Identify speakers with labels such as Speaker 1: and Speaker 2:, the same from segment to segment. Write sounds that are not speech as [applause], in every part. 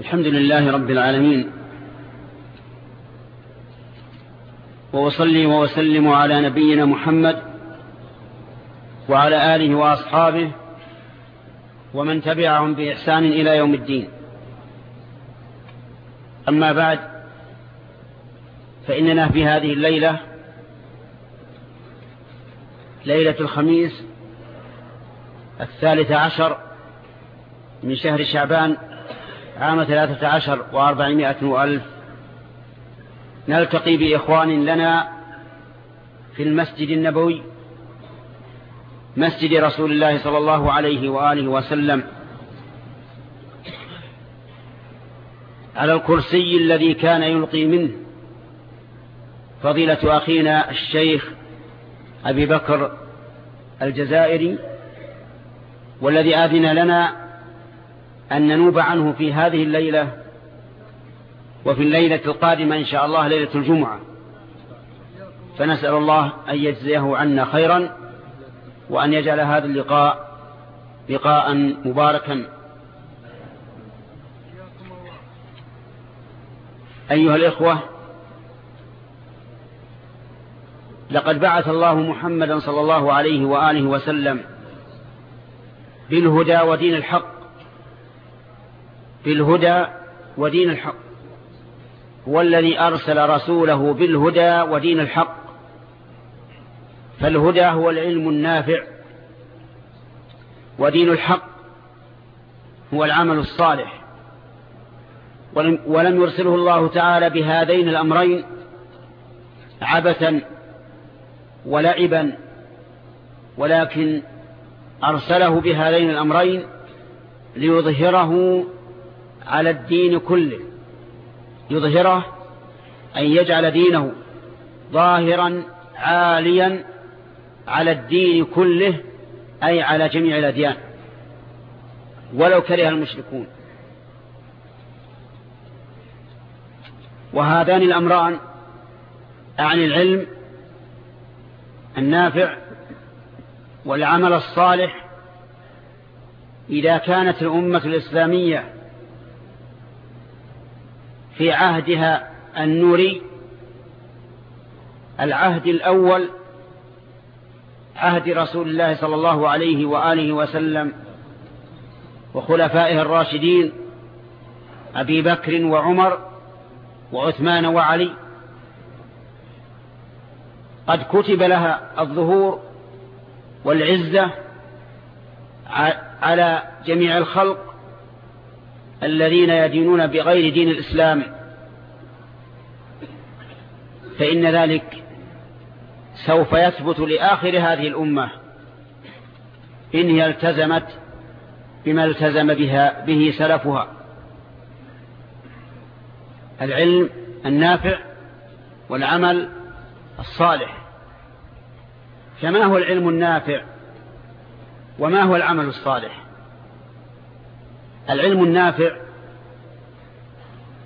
Speaker 1: الحمد لله رب العالمين وأصلي وأسلم على نبينا محمد وعلى آله وأصحابه ومن تبعهم بإحسان إلى يوم الدين أما بعد فإننا في هذه الليلة ليلة الخميس الثالث عشر من شهر شعبان عام ثلاثة عشر وأربعمائة وألف نلتقي بإخوان لنا في المسجد النبوي مسجد رسول الله صلى الله عليه وآله وسلم على الكرسي الذي كان يلقي منه فضيلة أخينا الشيخ أبي بكر الجزائري والذي آذن لنا أن ننوب عنه في هذه الليلة وفي الليلة القادمة إن شاء الله ليلة الجمعة فنسأل الله أن يجزيه عنا خيرا وأن يجعل هذا اللقاء لقاء مباركا أيها الإخوة لقد بعث الله محمدا صلى الله عليه وآله وسلم بالهدى ودين الحق بالهدى ودين الحق هو الذي أرسل رسوله بالهدى ودين الحق فالهدى هو العلم النافع ودين الحق هو العمل الصالح ولم يرسله الله تعالى بهذين الأمرين عبثا ولعبا ولكن أرسله بهذين الأمرين ليظهره على الدين كله يظهره أن يجعل دينه ظاهرا عاليا على الدين كله أي على جميع الأديان ولو كره المشركون وهذان الأمران أعني العلم النافع والعمل الصالح إذا كانت الأمة الإسلامية في عهدها النوري العهد الأول عهد رسول الله صلى الله عليه وآله وسلم وخلفائه الراشدين أبي بكر وعمر وعثمان وعلي قد كتب لها الظهور والعزة على جميع الخلق الذين يدينون بغير دين الإسلام فإن ذلك سوف يثبت لآخر هذه الأمة إن هي التزمت بما التزم بها به سلفها العلم النافع والعمل الصالح فما هو العلم النافع وما هو العمل الصالح العلم النافع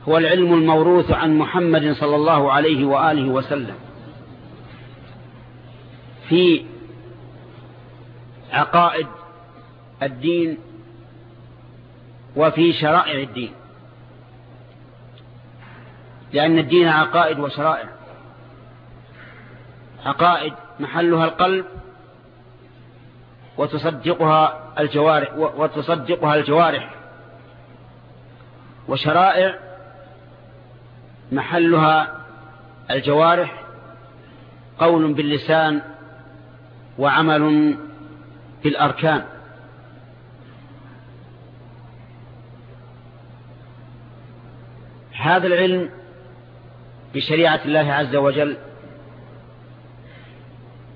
Speaker 1: هو العلم الموروث عن محمد صلى الله عليه وآله وسلم في عقائد الدين وفي شرائع الدين لأن الدين عقائد وشرائع عقائد محلها القلب وتصدقها الجوارح وتصدقها الجوارح وشرائع محلها الجوارح قول باللسان وعمل بالأركان هذا العلم بشريعة الله عز وجل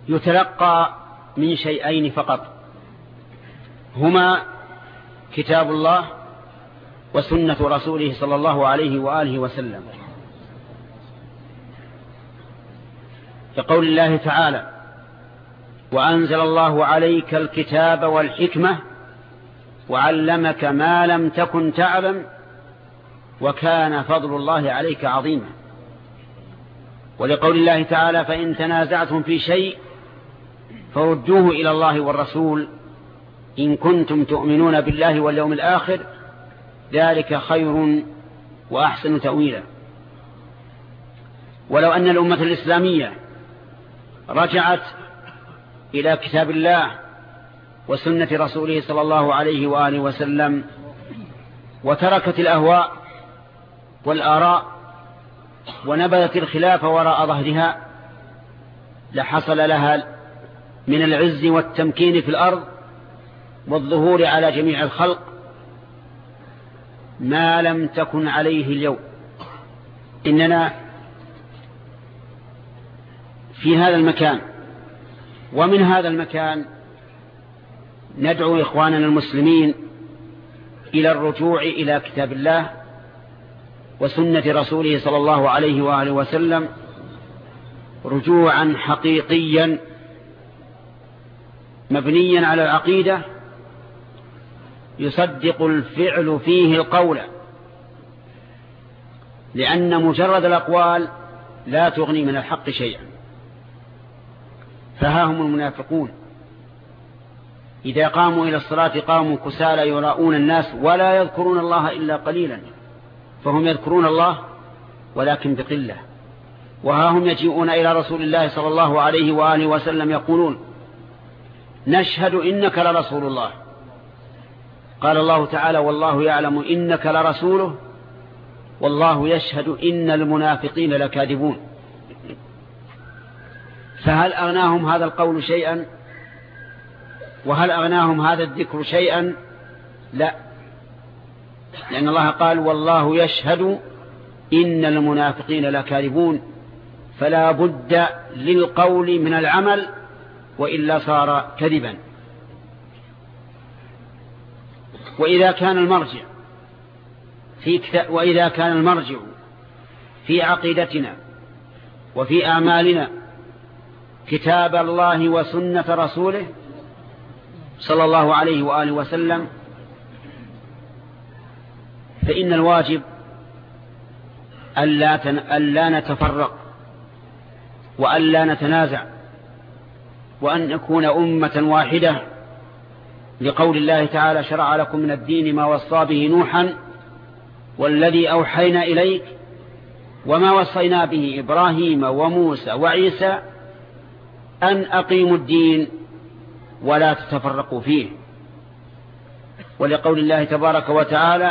Speaker 1: يتلقى من شيئين فقط هما كتاب الله وسنة رسوله صلى الله عليه وآله وسلم كقول الله تعالى وأنزل الله عليك الكتاب والحكمة وعلمك ما لم تكن تعلم وكان فضل الله عليك عظيما ولقول الله تعالى فإن تنازعتم في شيء فردوه إلى الله والرسول إن كنتم تؤمنون بالله واليوم الآخر ذلك خير وأحسن تأويلا ولو أن الأمة الإسلامية رجعت إلى كتاب الله وسنة رسوله صلى الله عليه وآله وسلم وتركت الأهواء والآراء ونبذت الخلاف وراء ظهرها لحصل لها من العز والتمكين في الأرض والظهور على جميع الخلق ما لم تكن عليه اليوم إننا في هذا المكان ومن هذا المكان ندعو إخواننا المسلمين إلى الرجوع إلى كتاب الله وسنة رسوله صلى الله عليه وآله وسلم رجوعا حقيقيا مبنيا على العقيده يصدق الفعل فيه القول لأن مجرد الأقوال لا تغني من الحق شيئا فها هم المنافقون إذا قاموا إلى الصلاة قاموا كسالى يراؤون الناس ولا يذكرون الله إلا قليلا فهم يذكرون الله ولكن بقلة وها هم يجيئون إلى رسول الله صلى الله عليه وآله وسلم يقولون نشهد إنك لرسول الله قال الله تعالى والله يعلم إنك لرسوله والله يشهد إن المنافقين لكاذبون فهل أغناهم هذا القول شيئا وهل أغناهم هذا الذكر شيئا لا لأن الله قال والله يشهد إن المنافقين لكاذبون فلا بد للقول من العمل وإلا صار كذبا وإذا كان المرجع في كتاب وإذا كان المرجع في عقيدتنا وفي أعمالنا كتاب الله وسنة رسوله صلى الله عليه وآله وسلم فإن الواجب ألا نتفرق وألا نتنازع وأن نكون أمة واحدة لقول الله تعالى شرع لكم من الدين ما وصى به نوحا والذي أوحينا إليك وما وصينا به إبراهيم وموسى وعيسى أن أقيموا الدين ولا تتفرقوا فيه ولقول الله تبارك وتعالى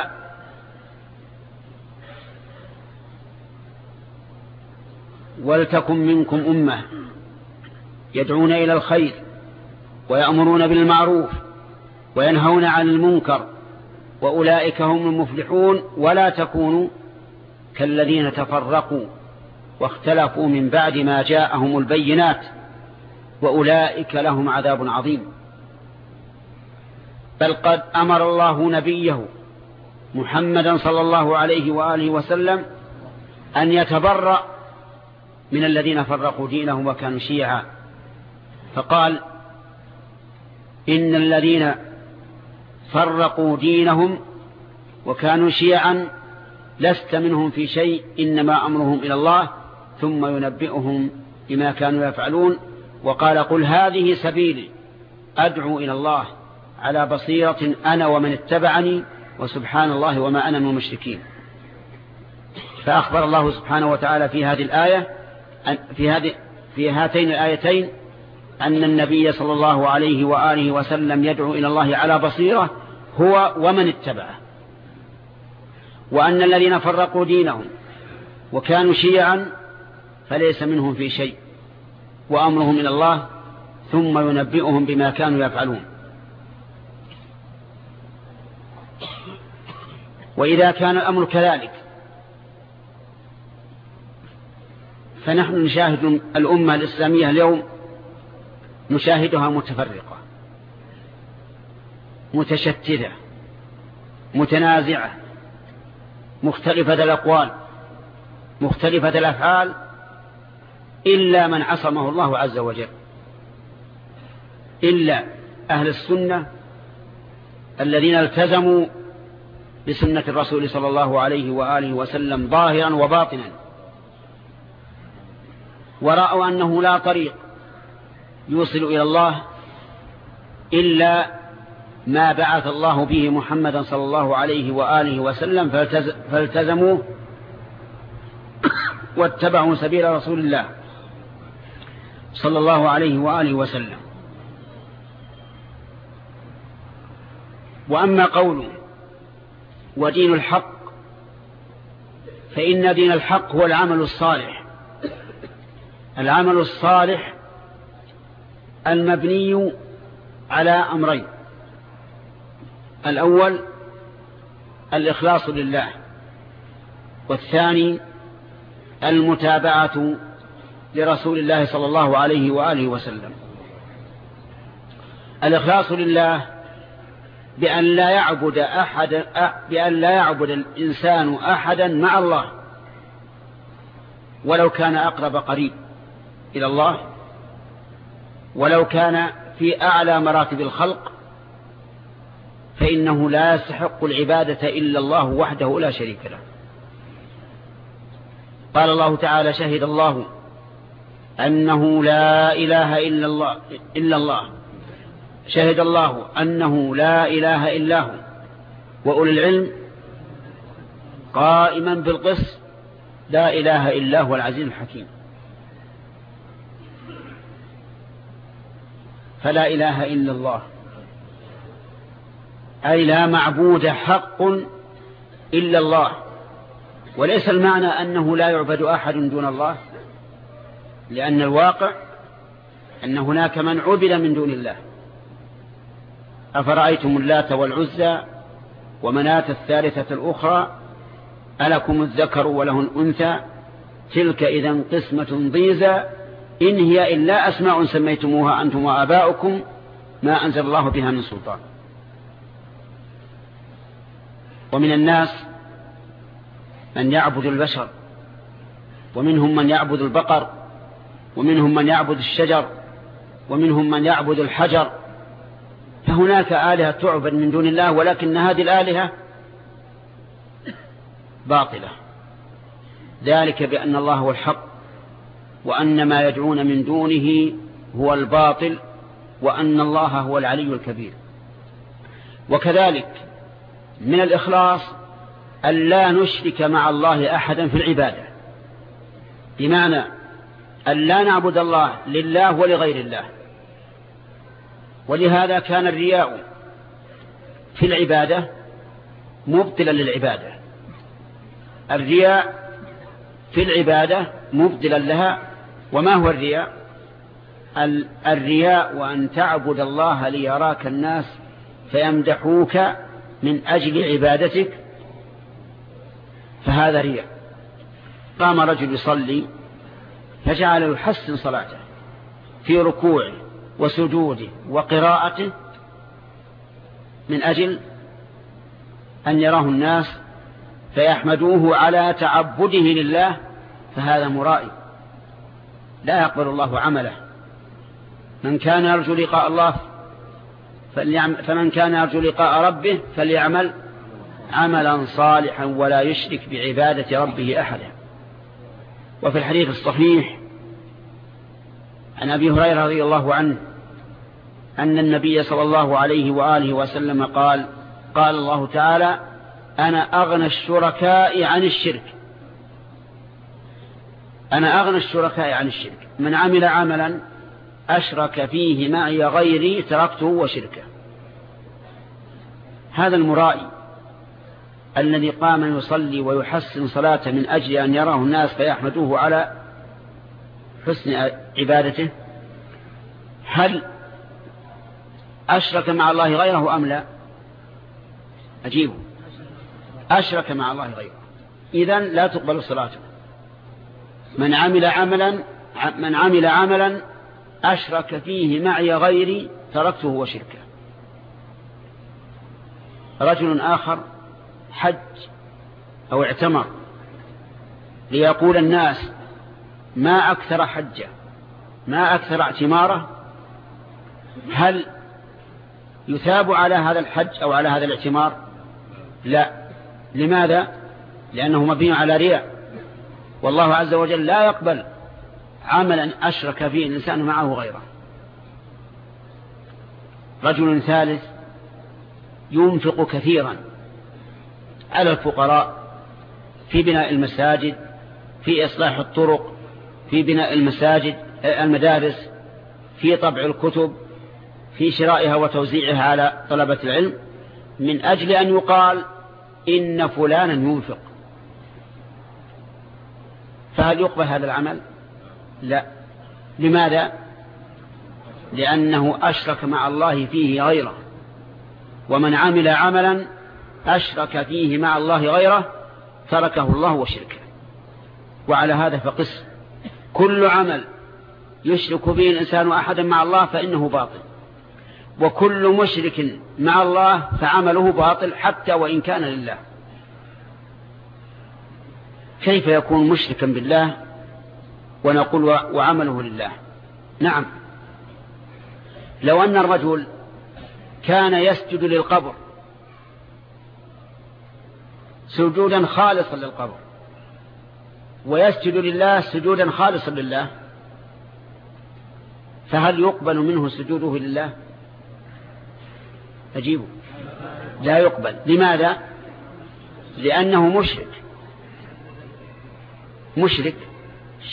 Speaker 1: ولتكن منكم أمة يدعون إلى الخير ويأمرون بالمعروف وينهون عن المنكر وأولئك هم المفلحون ولا تكونوا كالذين تفرقوا واختلفوا من بعد ما جاءهم البينات وأولئك لهم عذاب عظيم بل قد أمر الله نبيه محمدا صلى الله عليه وآله وسلم أن يتبرأ من الذين فرقوا دينهم وكانوا شيعا فقال إن الذين فرقوا دينهم وكانوا شيعا لست منهم في شيء إنما أمرهم إلى الله ثم ينبئهم بما كانوا يفعلون وقال قل هذه سبيلي أدعو إلى الله على بصيرة أنا ومن اتبعني وسبحان الله وما أنا من المشركين فأخبر الله سبحانه وتعالى في هذه الآية في, هذه في هاتين الآيتين أن النبي صلى الله عليه وآله وسلم يدعو إلى الله على بصيرة هو ومن اتبعه وأن الذين فرقوا دينهم وكانوا شيعا فليس منهم في شيء وأمرهم إلى الله ثم ينبئهم بما كانوا يفعلون وإذا كان الأمر كذلك فنحن نشاهد الأمة الإسلامية اليوم نشاهدها متفرقة متشتتة متنازعة مختلفة الأقوال مختلفة الأفعال إلا من عصمه الله عز وجل إلا أهل السنة الذين التزموا بسنة الرسول صلى الله عليه وآله وسلم ظاهرا وباطنا ورأوا أنه لا طريق يوصل إلى الله إلا ما بعث الله به محمدا صلى الله عليه وآله وسلم فالتزموا [coughs] واتبعوا سبيل رسول الله صلى الله عليه وآله وسلم وأما قول ودين الحق فإن دين الحق هو العمل الصالح العمل الصالح المبني على أمرين الأول الإخلاص لله والثاني المتابعة لرسول الله صلى الله عليه وآله وسلم الإخلاص لله بأن لا يعبد أحد بأن لا يعبد الإنسان أحدا مع الله ولو كان أقرب قريب إلى الله ولو كان في أعلى مراتب الخلق فإنه لا يستحق العبادة إلا الله وحده لا شريك له قال الله تعالى شهد الله أنه لا إله إلا الله, إلا الله شهد الله أنه لا إله إلا هو وأولي العلم قائما بالقص لا إله إلا هو العزيز الحكيم فلا إله إلا الله أي لا معبود حق إلا الله وليس المعنى أنه لا يعبد أحد دون الله لأن الواقع أن هناك من عبد من دون الله أفرأيتم اللات والعزى ومناة الثالثة الأخرى ألكم الذكر وله الأنثى تلك إذا قسمة ضيزى إن هي إلا أسماء سميتموها أنتم وآباؤكم ما أنزل الله بها من سلطان ومن الناس من يعبد البشر ومنهم من يعبد البقر ومنهم من يعبد الشجر ومنهم من يعبد الحجر فهناك آلهة تعبد من دون الله ولكن هذه الآلهة باطلة ذلك بأن الله هو الحق وأن ما يدعون من دونه هو الباطل وأن الله هو العلي الكبير وكذلك من الإخلاص أن لا نشرك مع الله أحدا في العبادة بمعنى أن لا نعبد الله لله ولغير الله ولهذا كان الرياء في العبادة مبطلا للعبادة الرياء في العبادة مبدلا لها وما هو الرياء الرياء وأن تعبد الله ليراك الناس فيمدحوك من أجل عبادتك فهذا رياء قام رجل يصلي فجعل يحسن صلاته في ركوعه وسجوده وقراءته من أجل أن يراه الناس فيحمدوه على تعبده لله فهذا مرائي لا يقبل الله عمله من كان يرجو لقاء الله فمن كان يرجو لقاء ربه فليعمل عملا صالحا ولا يشرك بعبادة ربه أحدا وفي الحديث الصحيح عن أبي هريرة رضي الله عنه أن النبي صلى الله عليه وآله وسلم قال قال الله تعالى أنا أغنى الشركاء عن الشرك أنا أغنى الشركاء عن الشرك من عمل عملا أشرك فيه معي غيري تركته وشركه هذا المرائي الذي قام يصلي ويحسن صلاته من أجل أن يراه الناس فيحمدوه على حسن عبادته هل أشرك مع الله غيره أم لا أجيبه أشرك مع الله غيره إذن لا تقبل صلاته من عمل عملا من عمل عملا أشرك فيه معي غيري تركته وشركه رجل آخر حج أو اعتمر ليقول الناس ما أكثر حجه ما أكثر اعتماره هل يثاب على هذا الحج أو على هذا الاعتمار لا لماذا لأنه مبني على رياء والله عز وجل لا يقبل عملا أشرك فيه الإنسان معه غيره رجل ثالث ينفق كثيرا على الفقراء في بناء المساجد في إصلاح الطرق في بناء المساجد المدارس في طبع الكتب في شرائها وتوزيعها على طلبة العلم من أجل أن يقال إن فلانا ينفق فهل يقبل هذا العمل لا لماذا لأنه أشرك مع الله فيه غيره ومن عمل عملا أشرك فيه مع الله غيره تركه الله وشركه وعلى هذا فقس كل عمل يشرك به الإنسان أحدا مع الله فإنه باطل وكل مشرك مع الله فعمله باطل حتى وإن كان لله كيف يكون مشركا بالله ونقول وعمله لله نعم لو أن الرجل كان يسجد للقبر سجودا خالصا للقبر ويسجد لله سجودا خالصا لله فهل يقبل منه سجوده لله أجيبه لا يقبل لماذا لأنه مشرك مشرك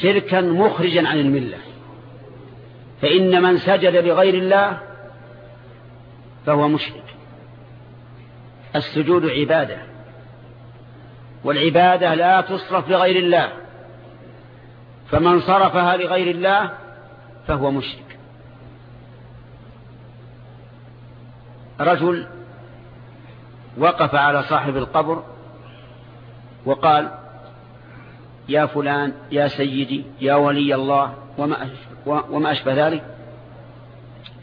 Speaker 1: شركا مخرجا عن المله فإن من سجد لغير الله فهو مشرك السجود عبادة والعبادة لا تصرف لغير الله فمن صرفها لغير الله فهو مشرك رجل وقف على صاحب القبر وقال يا فلان يا سيدي يا ولي الله وما أشبه, ذلك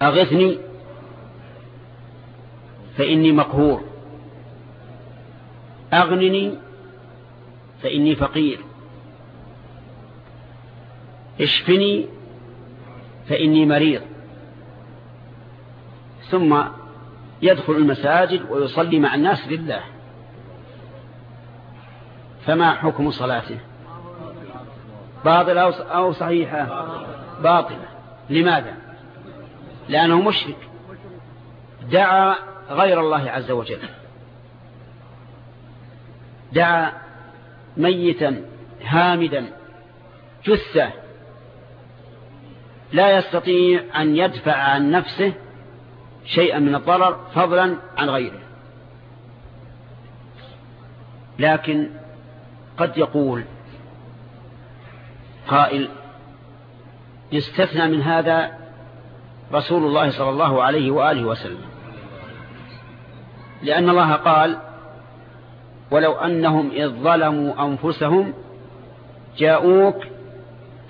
Speaker 1: أغثني فإني مقهور أغنني فإني فقير اشفني فإني مريض ثم يدخل المساجد ويصلي مع الناس لله فما حكم صلاته باطلة أو صحيحة باطلة لماذا لأنه مشرك دعا غير الله عز وجل دعا ميتا هامدا جثة لا يستطيع أن يدفع عن نفسه شيئا من الضرر فضلا عن غيره لكن قد يقول قائل يستثنى من هذا رسول الله صلى الله عليه وآله وسلم لأن الله قال ولو أنهم إذ ظلموا أنفسهم جاءوك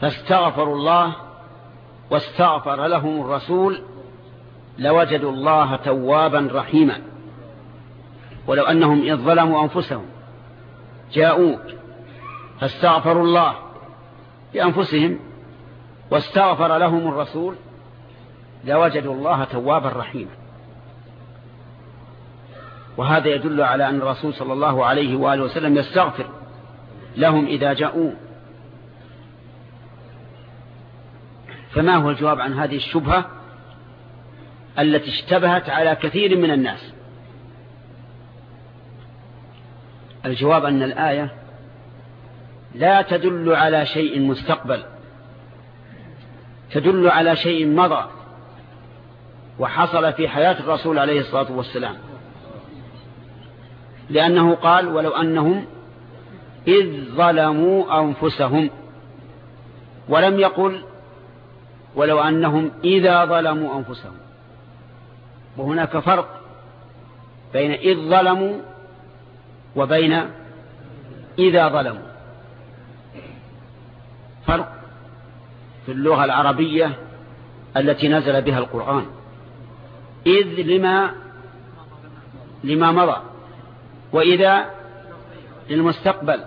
Speaker 1: فاستغفروا الله واستغفر لهم الرسول لوجدوا الله توابا رحيما ولو أنهم إذ ظلموا أنفسهم جاءوك فاستغفروا الله بأنفسهم واستغفر لهم الرسول لوجدوا الله توابا رحيما وهذا يدل على أن الرسول صلى الله عليه وآله وسلم يستغفر لهم إذا جاءوا فما هو الجواب عن هذه الشبهة التي اشتبهت على كثير من الناس الجواب أن الآية لا تدل على شيء مستقبل تدل على شيء مضى وحصل في حياة الرسول عليه الصلاة والسلام لأنه قال ولو أنهم إذ ظلموا أنفسهم ولم يقل ولو أنهم إذا ظلموا أنفسهم وهناك فرق بين إذ ظلموا وبين إذا ظلموا فرق في اللغة العربية التي نزل بها القرآن إذ لما لما مضى وإذا للمستقبل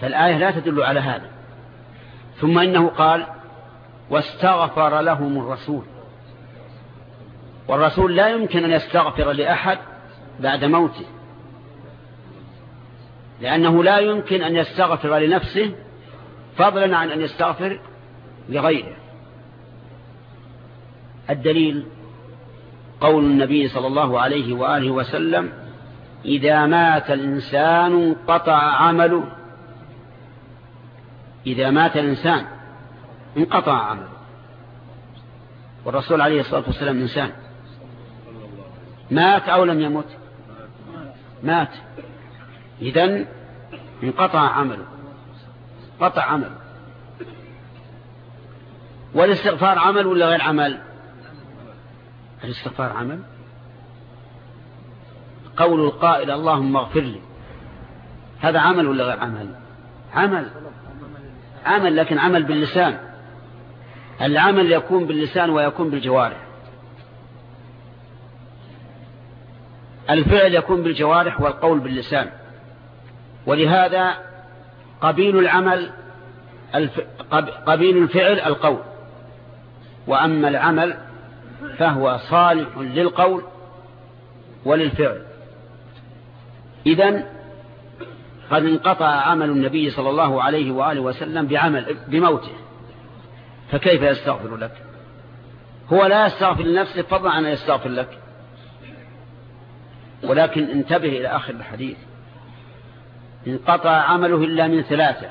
Speaker 1: فالآية لا تدل على هذا ثم إنه قال واستغفر لهم الرسول والرسول لا يمكن أن يستغفر لأحد بعد موته لأنه لا يمكن أن يستغفر لنفسه فضلا عن أن يستغفر لغيره الدليل قول النبي صلى الله عليه وآله وسلم إذا مات الإنسان انقطع عمله إذا مات الإنسان انقطع عمله والرسول عليه الصلاة والسلام إنسان مات أو لم يمت مات إذن انقطع عمله قطع عمل والاستغفار عمل ولا غير عمل الاستغفار عمل قول القائل اللهم اغفر لي هذا عمل ولا غير عمل عمل عمل لكن عمل باللسان العمل يكون باللسان ويكون بالجوارح الفعل يكون بالجوارح والقول باللسان ولهذا قبيل العمل الف... قبيل الفعل القول وأما العمل فهو صالح للقول وللفعل إذا قد انقطع عمل النبي صلى الله عليه وآله وسلم بعمل بموته فكيف يستغفر لك هو لا يستغفر لنفسه فضلا عن أن يستغفر لك ولكن انتبه إلى آخر الحديث انقطع عمله إلا من ثلاثة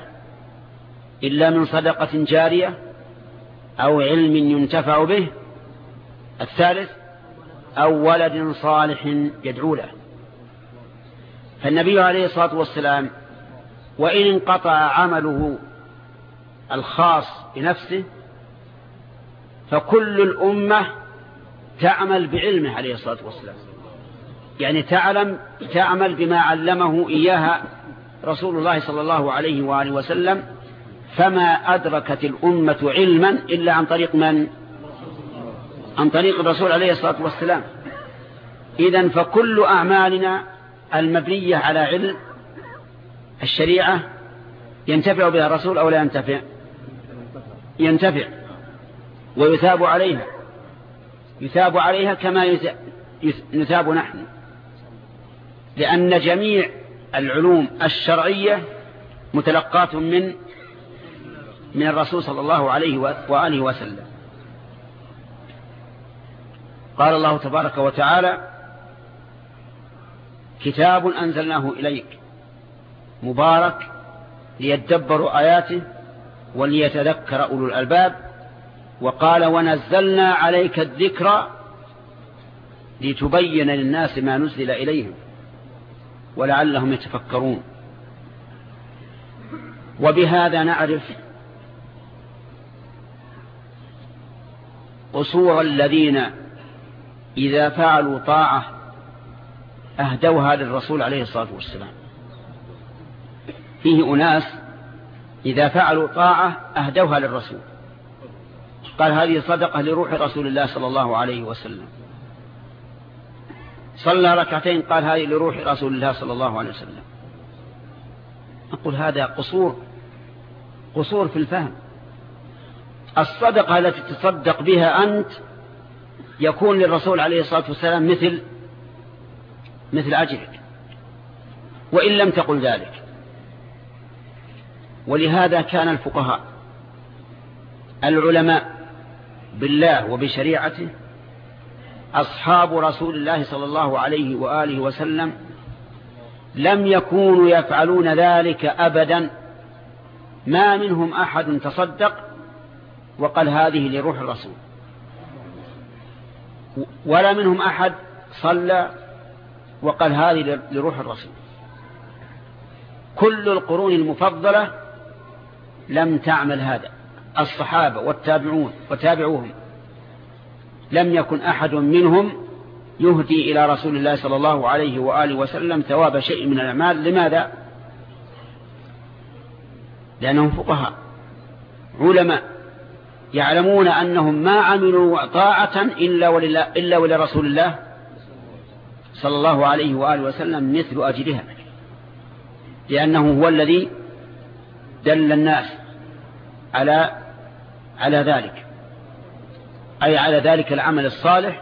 Speaker 1: إلا من صدقة جارية أو علم ينتفع به الثالث أو ولد صالح يدعو له فالنبي عليه الصلاة والسلام وإن انقطع عمله الخاص بنفسه فكل الأمة تعمل بعلمه عليه الصلاة والسلام يعني تعلم تعمل بما علمه إياها رسول الله صلى الله عليه وآله وسلم فما أدركت الأمة علما إلا عن طريق من عن طريق الرسول عليه الصلاة والسلام إذا فكل أعمالنا المبنية على علم الشريعة ينتفع بها الرسول أو لا ينتفع ينتفع ويثاب عليها يثاب عليها كما نثاب نحن لأن جميع العلوم الشرعية متلقاة من من الرسول صلى الله عليه وآله وسلم قال الله تبارك وتعالى كتاب أنزلناه إليك مبارك ليتدبروا آياته وليتذكر أولو الألباب وقال ونزلنا عليك الذكر لتبين للناس ما نزل إليهم ولعلهم يتفكرون وبهذا نعرف قصور الذين إذا فعلوا طاعة أهدوها للرسول عليه الصلاة والسلام فيه أناس إذا فعلوا طاعة أهدوها للرسول قال هذه صدقة لروح رسول الله صلى الله عليه وسلم صلى ركعتين قال هذه لروح رسول الله صلى الله عليه وسلم نقول هذا قصور قصور في الفهم الصدقة التي تصدق بها أنت يكون للرسول عليه الصلاة والسلام مثل مثل أجرك وإن لم تقل ذلك ولهذا كان الفقهاء العلماء بالله وبشريعته أصحاب رسول الله صلى الله عليه وآله وسلم لم يكونوا يفعلون ذلك أبدا ما منهم أحد تصدق وقال هذه لروح الرسول ولا منهم أحد صلى وقال هذه لروح الرسول كل القرون المفضلة لم تعمل هذا الصحابة والتابعون وتابعوهم لم يكن أحد منهم يهدي إلى رسول الله صلى الله عليه وآله وسلم ثواب شيء من الأعمال لماذا لأنهم فقهاء علماء يعلمون أنهم ما عملوا طاعة إلا, ولله إلا ولرسول الله صلى الله عليه وآله وسلم مثل أجرها لأنه هو الذي دل الناس على على ذلك أي على ذلك العمل الصالح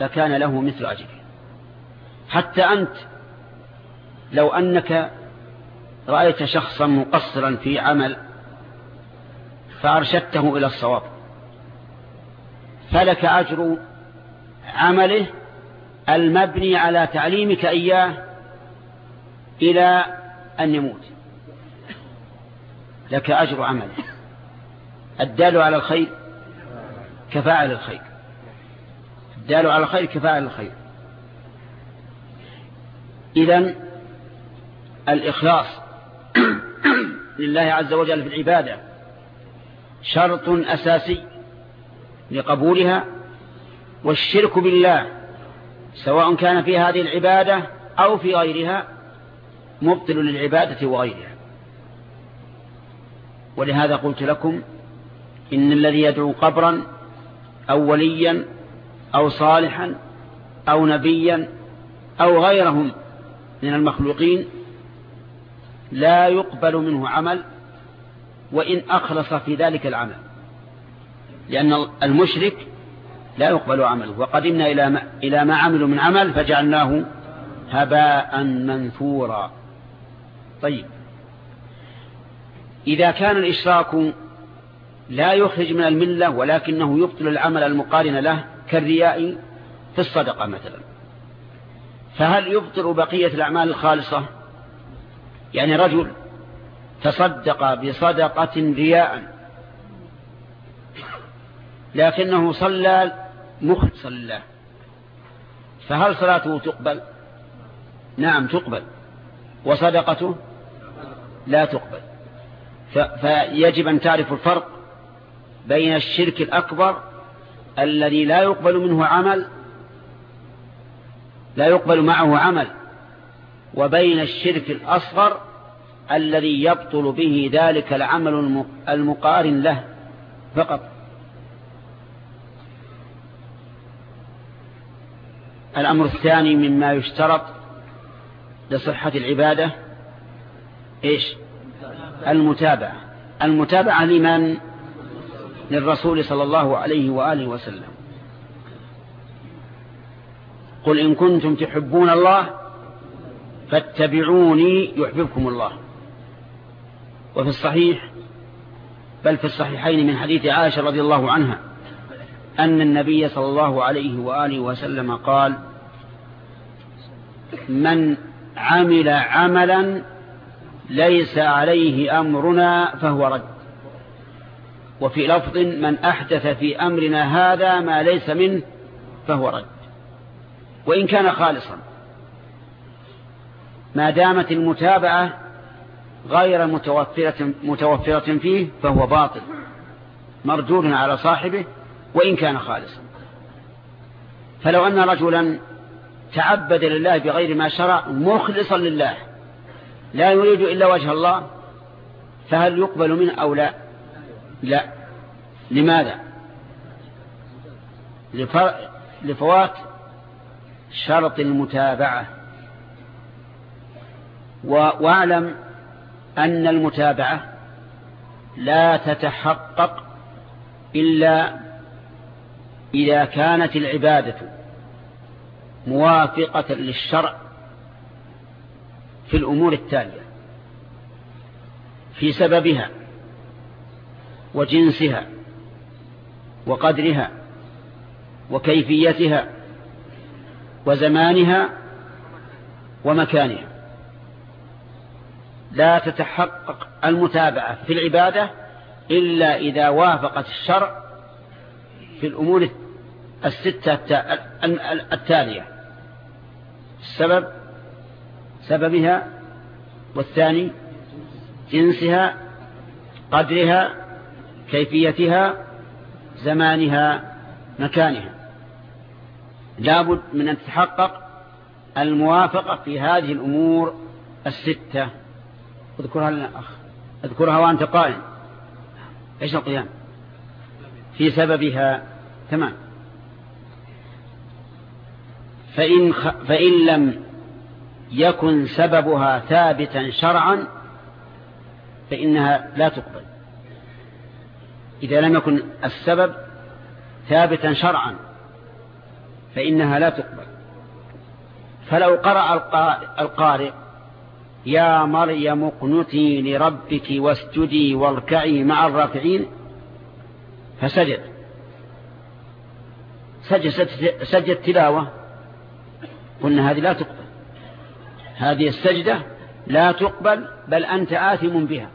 Speaker 1: فكان له مثل أجره حتى أنت لو أنك رأيت شخصا مقصرا في عمل فأرشدته إلى الصواب فلك أجر عمله المبني على تعليمك إياه إلى أن يموت لك أجر عمله الدال على الخير كفاعل الخير الدال على الخير كفاعل الخير إذا الإخلاص [coughs] لله عز وجل في العبادة شرط أساسي لقبولها والشرك بالله سواء كان في هذه العبادة أو في غيرها مبطل للعبادة وغيرها ولهذا قلت لكم إن الذي يدعو قبرا أو وليا أو صالحا أو نبيا أو غيرهم من المخلوقين لا يقبل منه عمل وإن أخلص في ذلك العمل لأن المشرك لا يقبل عمله وقدمنا إلى ما, إلى ما عملوا من عمل فجعلناه هباء منثورا طيب إذا كان الإشراك لا يخرج من الملة ولكنه يبطل العمل المقارن له كالرياء في الصدقة مثلا فهل يبطل بقية الأعمال الخالصة يعني رجل تصدق بصدقة رياء لكنه صلى مخلصا لله فهل صلاته تقبل نعم تقبل وصدقته لا تقبل فيجب أن تعرف الفرق بين الشرك الأكبر الذي لا يقبل منه عمل لا يقبل معه عمل وبين الشرك الأصغر الذي يبطل به ذلك العمل المقارن له فقط الأمر الثاني مما يشترط لصحة العبادة إيش المتابعة المتابعة لمن للرسول صلى الله عليه وآله وسلم قل إن كنتم تحبون الله فاتبعوني يحببكم الله وفي الصحيح بل في الصحيحين من حديث عائشة رضي الله عنها أن النبي صلى الله عليه وآله وسلم قال من عمل عملا ليس عليه أمرنا فهو رد وفي لفظ من أحدث في أمرنا هذا ما ليس منه فهو رد وإن كان خالصا ما دامت المتابعة غير متوفرة, متوفرة فيه فهو باطل مردود على صاحبه وإن كان خالصا فلو أن رجلا تعبد لله بغير ما شرع مخلصا لله لا يريد إلا وجه الله فهل يقبل منه أو لا لا لماذا لفوات شرط المتابعة واعلم أن المتابعة لا تتحقق إلا إذا كانت العبادة موافقة للشرع في الأمور التالية في سببها وجنسها وقدرها وكيفيتها وزمانها ومكانها لا تتحقق المتابعة في العبادة إلا إذا وافقت الشرع في الأمور الستة التالية السبب سببها والثاني جنسها قدرها كيفيتها زمانها مكانها لابد من أن تتحقق الموافقة في هذه الأمور الستة اذكرها لنا أخ اذكرها وأنت قائم ايش القيام في سببها تمام فإن, خ... فإن لم يكن سببها ثابتا شرعا فإنها لا تقبل إذا لم يكن السبب ثابتا شرعا فإنها لا تقبل فلو قرأ القارئ يا مريم اقنتي لربك واسجدي واركعي مع الراكعين فسجد سجد, سجد تلاوة قلنا هذه لا تقبل هذه السجدة لا تقبل بل أنت آثم بها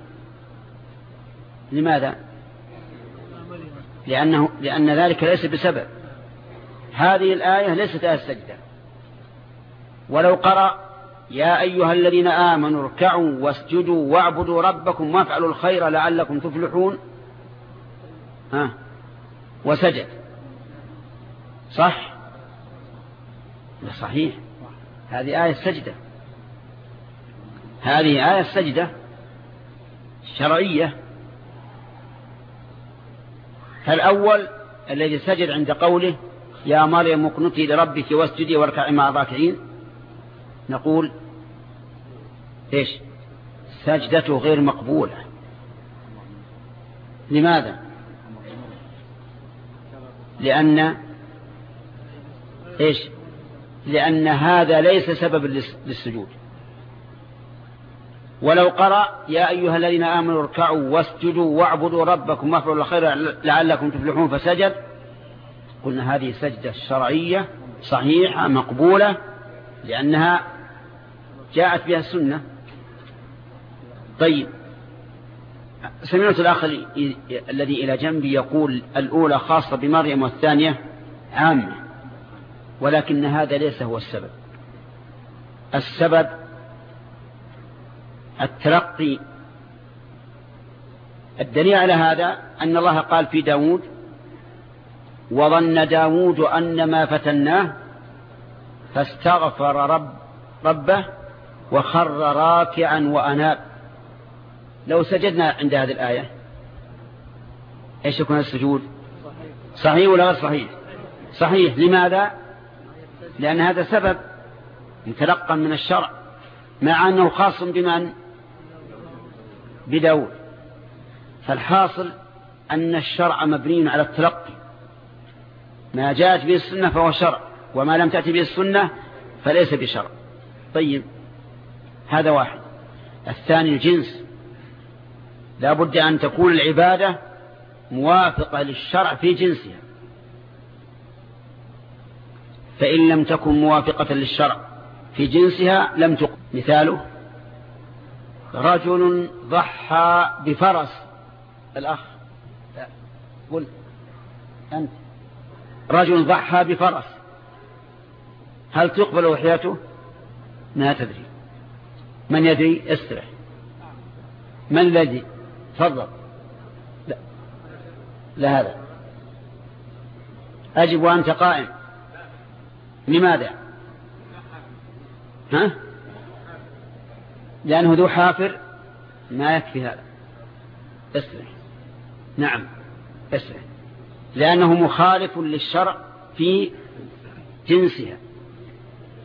Speaker 1: لماذا لأنه لأن ذلك ليس بسبب هذه الآية ليست آية السجدة ولو قرأ يا أيها الذين آمنوا اركعوا واسجدوا واعبدوا ربكم وافعلوا الخير لعلكم تفلحون ها وسجد صح صحيح هذه آية السجدة هذه آية السجدة شرعية فالأول الذي سجد عند قوله يا مريم اقنتي لربك واسجدي واركعي مع الراكعين نقول ايش سجدته غير مقبولة لماذا لأن ايش لأن هذا ليس سبب للسجود ولو قرأ يا أيها الذين آمنوا اركعوا واسجدوا واعبدوا ربكم وافعلوا الخير لعلكم تفلحون فسجد قلنا هذه سجدة شرعية صحيحة مقبولة لأنها جاءت بها السنة طيب سمعت الأخ الذي إلى جنبي يقول الأولى خاصة بمريم والثانية عامة ولكن هذا ليس هو السبب السبب التلقي الدليل على هذا أن الله قال في داود وظن داود أن ما فتناه فاستغفر رب ربه وخر راكعا وأناب لو سجدنا عند هذه الآية ايش يكون السجود صحيح ولا غير صحيح صحيح لماذا لأن هذا سبب متلقا من الشرع مع أنه خاص بمن بداود فالحاصل أن الشرع مبني على التلقي ما جاءت به السنة فهو شرع وما لم تأتي به السنة فليس بشرع طيب هذا واحد الثاني الجنس لا بد أن تكون العبادة موافقة للشرع في جنسها فإن لم تكن موافقة للشرع في جنسها لم تقل مثاله رجل ضحى بفرس الأخ لا. قل أنت رجل ضحى بفرس هل تقبل وحياته ما تدري من يدري استرح من الذي تفضل لا لا هذا أجب وأنت قائم لماذا ها لأنه ذو حافر ما يكفي هذا اسرع نعم اسرع لأنه مخالف للشرع في جنسها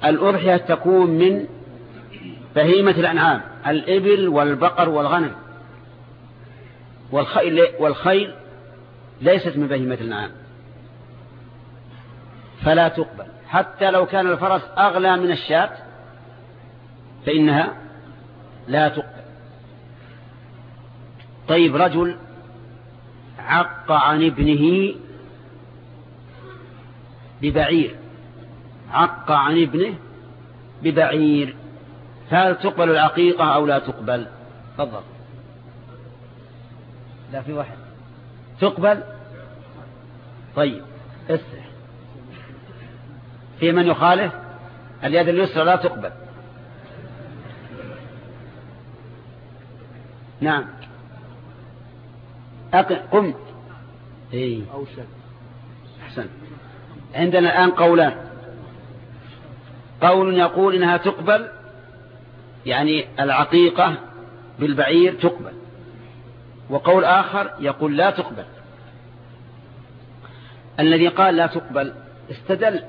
Speaker 1: الأضحية تكون من بهيمة الأنعام الإبل والبقر والغنم والخيل, والخيل ليست من بهيمة الأنعام فلا تقبل حتى لو كان الفرس أغلى من الشاة فإنها لا تقبل طيب رجل عق عن ابنه ببعير عق عن ابنه ببعير فهل تقبل العقيقة أو لا تقبل تفضل لا في واحد تقبل طيب اسرح في من يخالف اليد اليسرى لا تقبل نعم أقم قم اي أحسن عندنا الآن قولان قول يقول إنها تقبل يعني العقيقة بالبعير تقبل وقول آخر يقول لا تقبل الذي قال لا تقبل استدل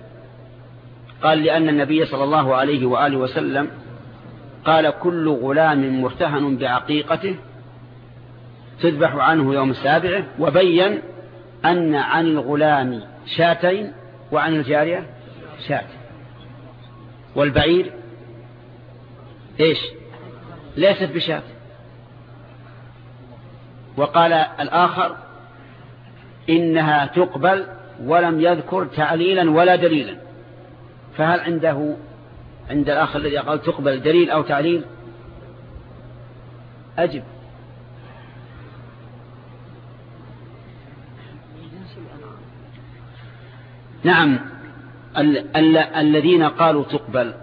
Speaker 1: قال لأن النبي صلى الله عليه وآله وسلم قال كل غلام مرتهن بعقيقته تذبح عنه يوم السابع وبين أن عن الغلام شاتين وعن الجارية شات والبعير إيش ليست بشات وقال الآخر إنها تقبل ولم يذكر تعليلا ولا دليلا فهل عنده عند الأخ الذي قال تقبل دليل أو تعليل أجب نعم ال ال الذين قالوا تقبل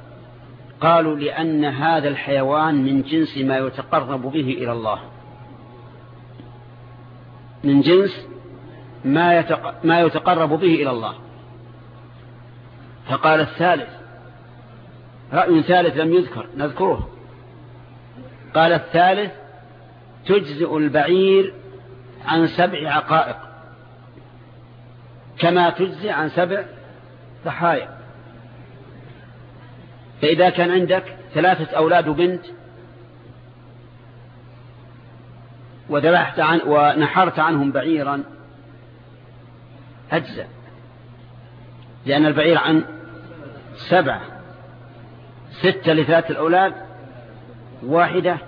Speaker 1: قالوا لأن هذا الحيوان من جنس ما يتقرب به إلى الله من جنس ما, يتق ما يتقرب به إلى الله فقال الثالث رأي ثالث لم يذكر نذكره قال الثالث تجزئ البعير عن سبع عقائق كما تجزئ عن سبع ضحايا فإذا كان عندك ثلاثة أولاد وبنت وذبحت عن ونحرت عنهم بعيرا أجزأ لأن البعير عن سبعة ستة لثلاثة الأولاد واحدة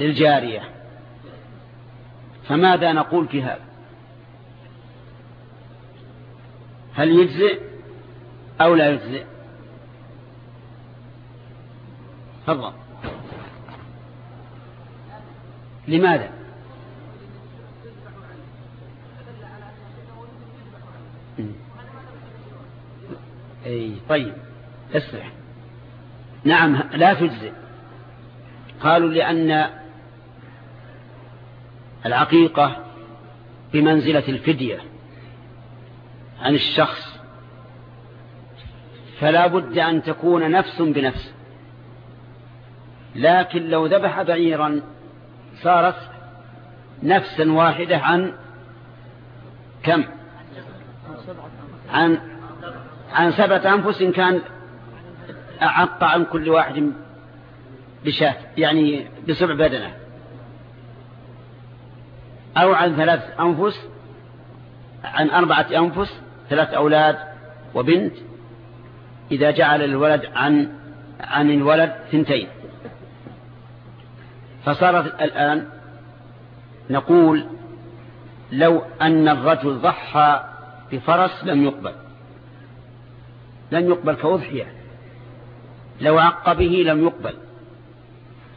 Speaker 1: للجارية فماذا نقول في هذا هل يجزئ أو لا يجزئ تفضل لماذا أي طيب اصلح نعم لا تجزئ قالوا لأن العقيقة بمنزلة الفدية عن الشخص فلا بد أن تكون نفس بنفس لكن لو ذبح بعيرا صارت نفسا واحدة عن كم عن عن سبعة أنفس إن كان أعط عن كل واحد بشات يعني بسبع بدنه أو عن ثلاث أنفس عن أربعة أنفس ثلاث أولاد وبنت إذا جعل الولد عن عن الولد ثنتين فصارت الآن نقول لو أن الرجل ضحى بفرس لم يقبل لم يقبل كأضحيه لو عق به لم يقبل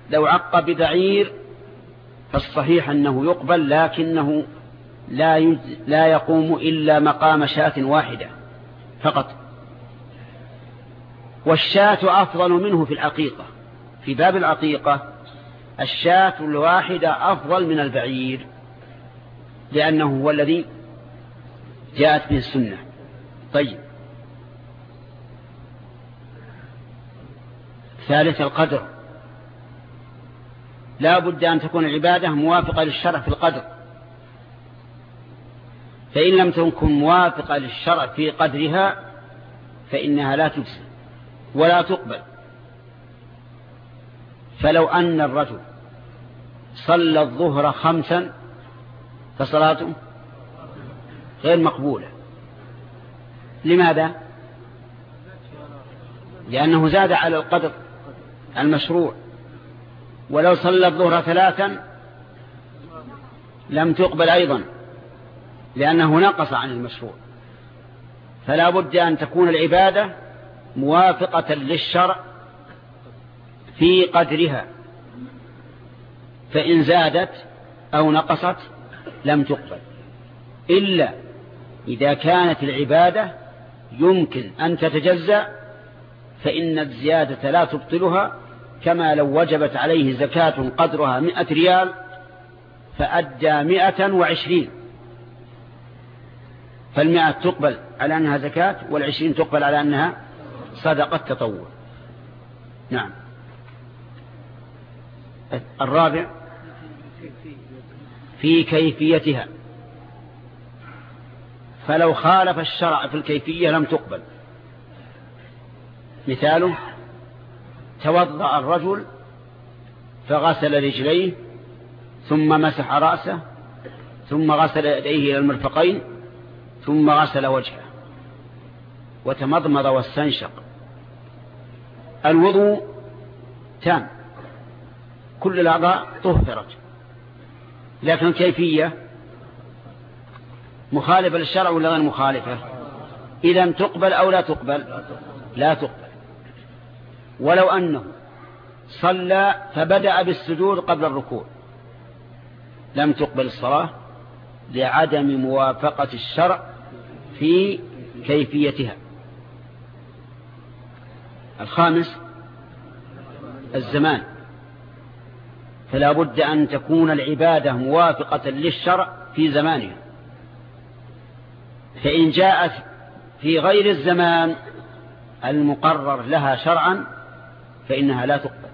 Speaker 1: لو عق ببعير فالصحيح أنه يقبل لكنه لا, لا يقوم إلا مقام شاة واحدة فقط والشاة أفضل منه في العقيقة في باب العقيقة الشاة الواحدة أفضل من البعير لأنه هو الذي جاءت به السنة طيب ثالث القدر لا بد أن تكون العبادة موافقة للشرع في القدر فإن لم تكن موافقة للشرع في قدرها فإنها لا تجزي ولا تقبل فلو أن الرجل صلى الظهر خمسا فصلاته غير مقبولة لماذا؟ لأنه زاد على القدر المشروع ولو صلى الظهر ثلاثا لم تقبل أيضا لأنه نقص عن المشروع فلا بد أن تكون العبادة موافقة للشرع في قدرها فإن زادت أو نقصت لم تقبل إلا إذا كانت العبادة يمكن أن تتجزأ فإن الزيادة لا تبطلها كما لو وجبت عليه زكاة قدرها مئة ريال فأدى مئة وعشرين فالمئة تقبل على أنها زكاة والعشرين تقبل على أنها صدقة تطوع نعم الرابع في كيفيتها فلو خالف الشرع في الكيفية لم تقبل مثاله توضأ الرجل فغسل رجليه ثم مسح رأسه ثم غسل يديه إلى المرفقين ثم غسل وجهه وتمضمض واستنشق الوضوء تام كل الأعضاء طهرت لكن كيفية مخالفة للشرع ولا غير مخالفة إذا تقبل أو لا تقبل لا تقبل ولو أنه صلى فبدأ بالسجود قبل الركوع لم تقبل الصلاة لعدم موافقة الشرع في كيفيتها الخامس الزمان فلا بد أن تكون العبادة موافقة للشرع في زمانها فإن جاءت في غير الزمان المقرر لها شرعا فإنها لا تقبل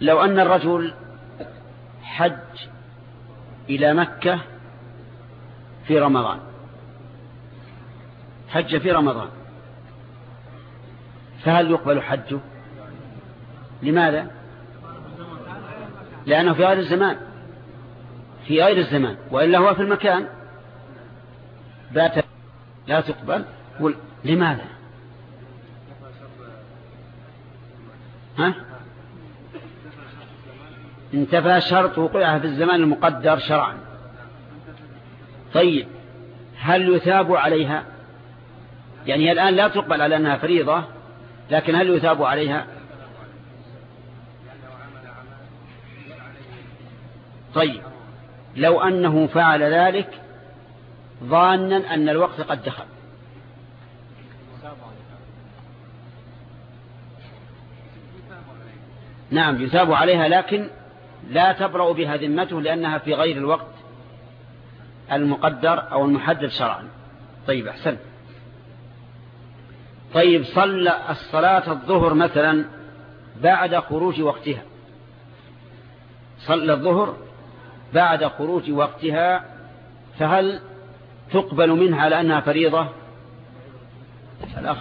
Speaker 1: لو أن الرجل حج إلى مكة في رمضان حج في رمضان فهل يقبل حجه لماذا لأنه في غير الزمان في غير الزمان وإلا هو في المكان بات لا تقبل قل لماذا ها؟ انتفى شرط وقوعها في الزمان المقدر شرعا طيب هل يثاب عليها يعني الآن لا تقبل على أنها فريضة لكن هل يثاب عليها طيب لو أنه فعل ذلك ظانا أن الوقت قد دخل نعم يثاب عليها لكن لا تبرأ بها ذمته لأنها في غير الوقت المقدر أو المحدد شرعا طيب أحسن طيب صلى الصلاة الظهر مثلا بعد خروج وقتها صلى الظهر بعد خروج وقتها فهل تقبل منها على أنها فريضة الأخ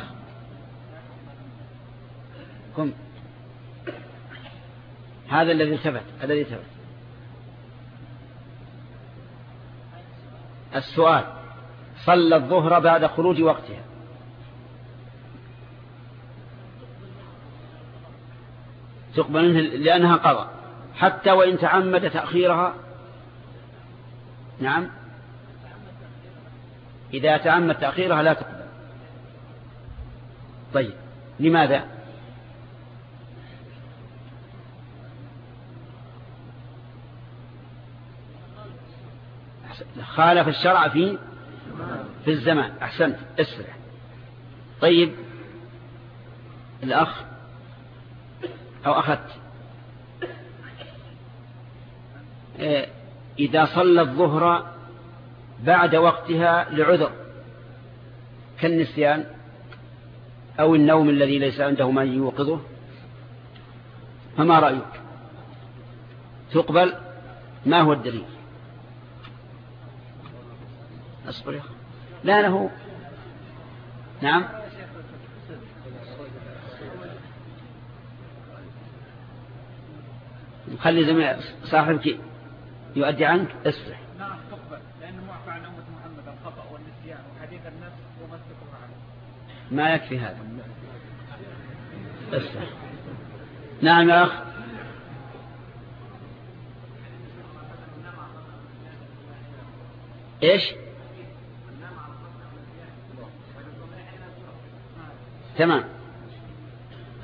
Speaker 1: كم هذا الذي ثبت الذي ثبت السؤال صلى الظهر بعد خروج وقتها تقبل منه لأنها قضى حتى وإن تعمد تأخيرها نعم إذا تعمد تأخيرها لا تقبل طيب لماذا خالف الشرع في في الزمان أحسنت اسرع طيب الأخ أو أخذت إيه، إذا صلى الظهر بعد وقتها لعذر كالنسيان أو النوم الذي ليس عنده من يوقظه فما رأيك تقبل ما هو الدليل اصبر يا أخي لا له نعم خلي زميل صاحبك يؤدي عنك اصبر نعم تقبل معفى عن أمة محمد الخطأ والنسيان وحديث النفس ما يكفي هذا اصبر نعم يا أخ ايش تمام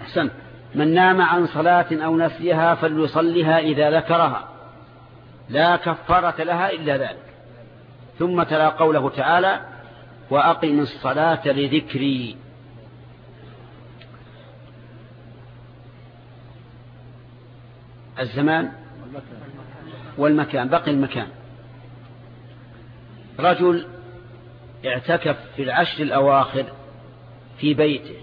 Speaker 1: أحسن من نام عن صلاة أو نسيها فليصلها إذا ذكرها لا كفارة لها إلا ذلك ثم تلا قوله تعالى وأقم الصلاة لذكري الزمان والمكان بقي المكان رجل اعتكف في العشر الأواخر في بيته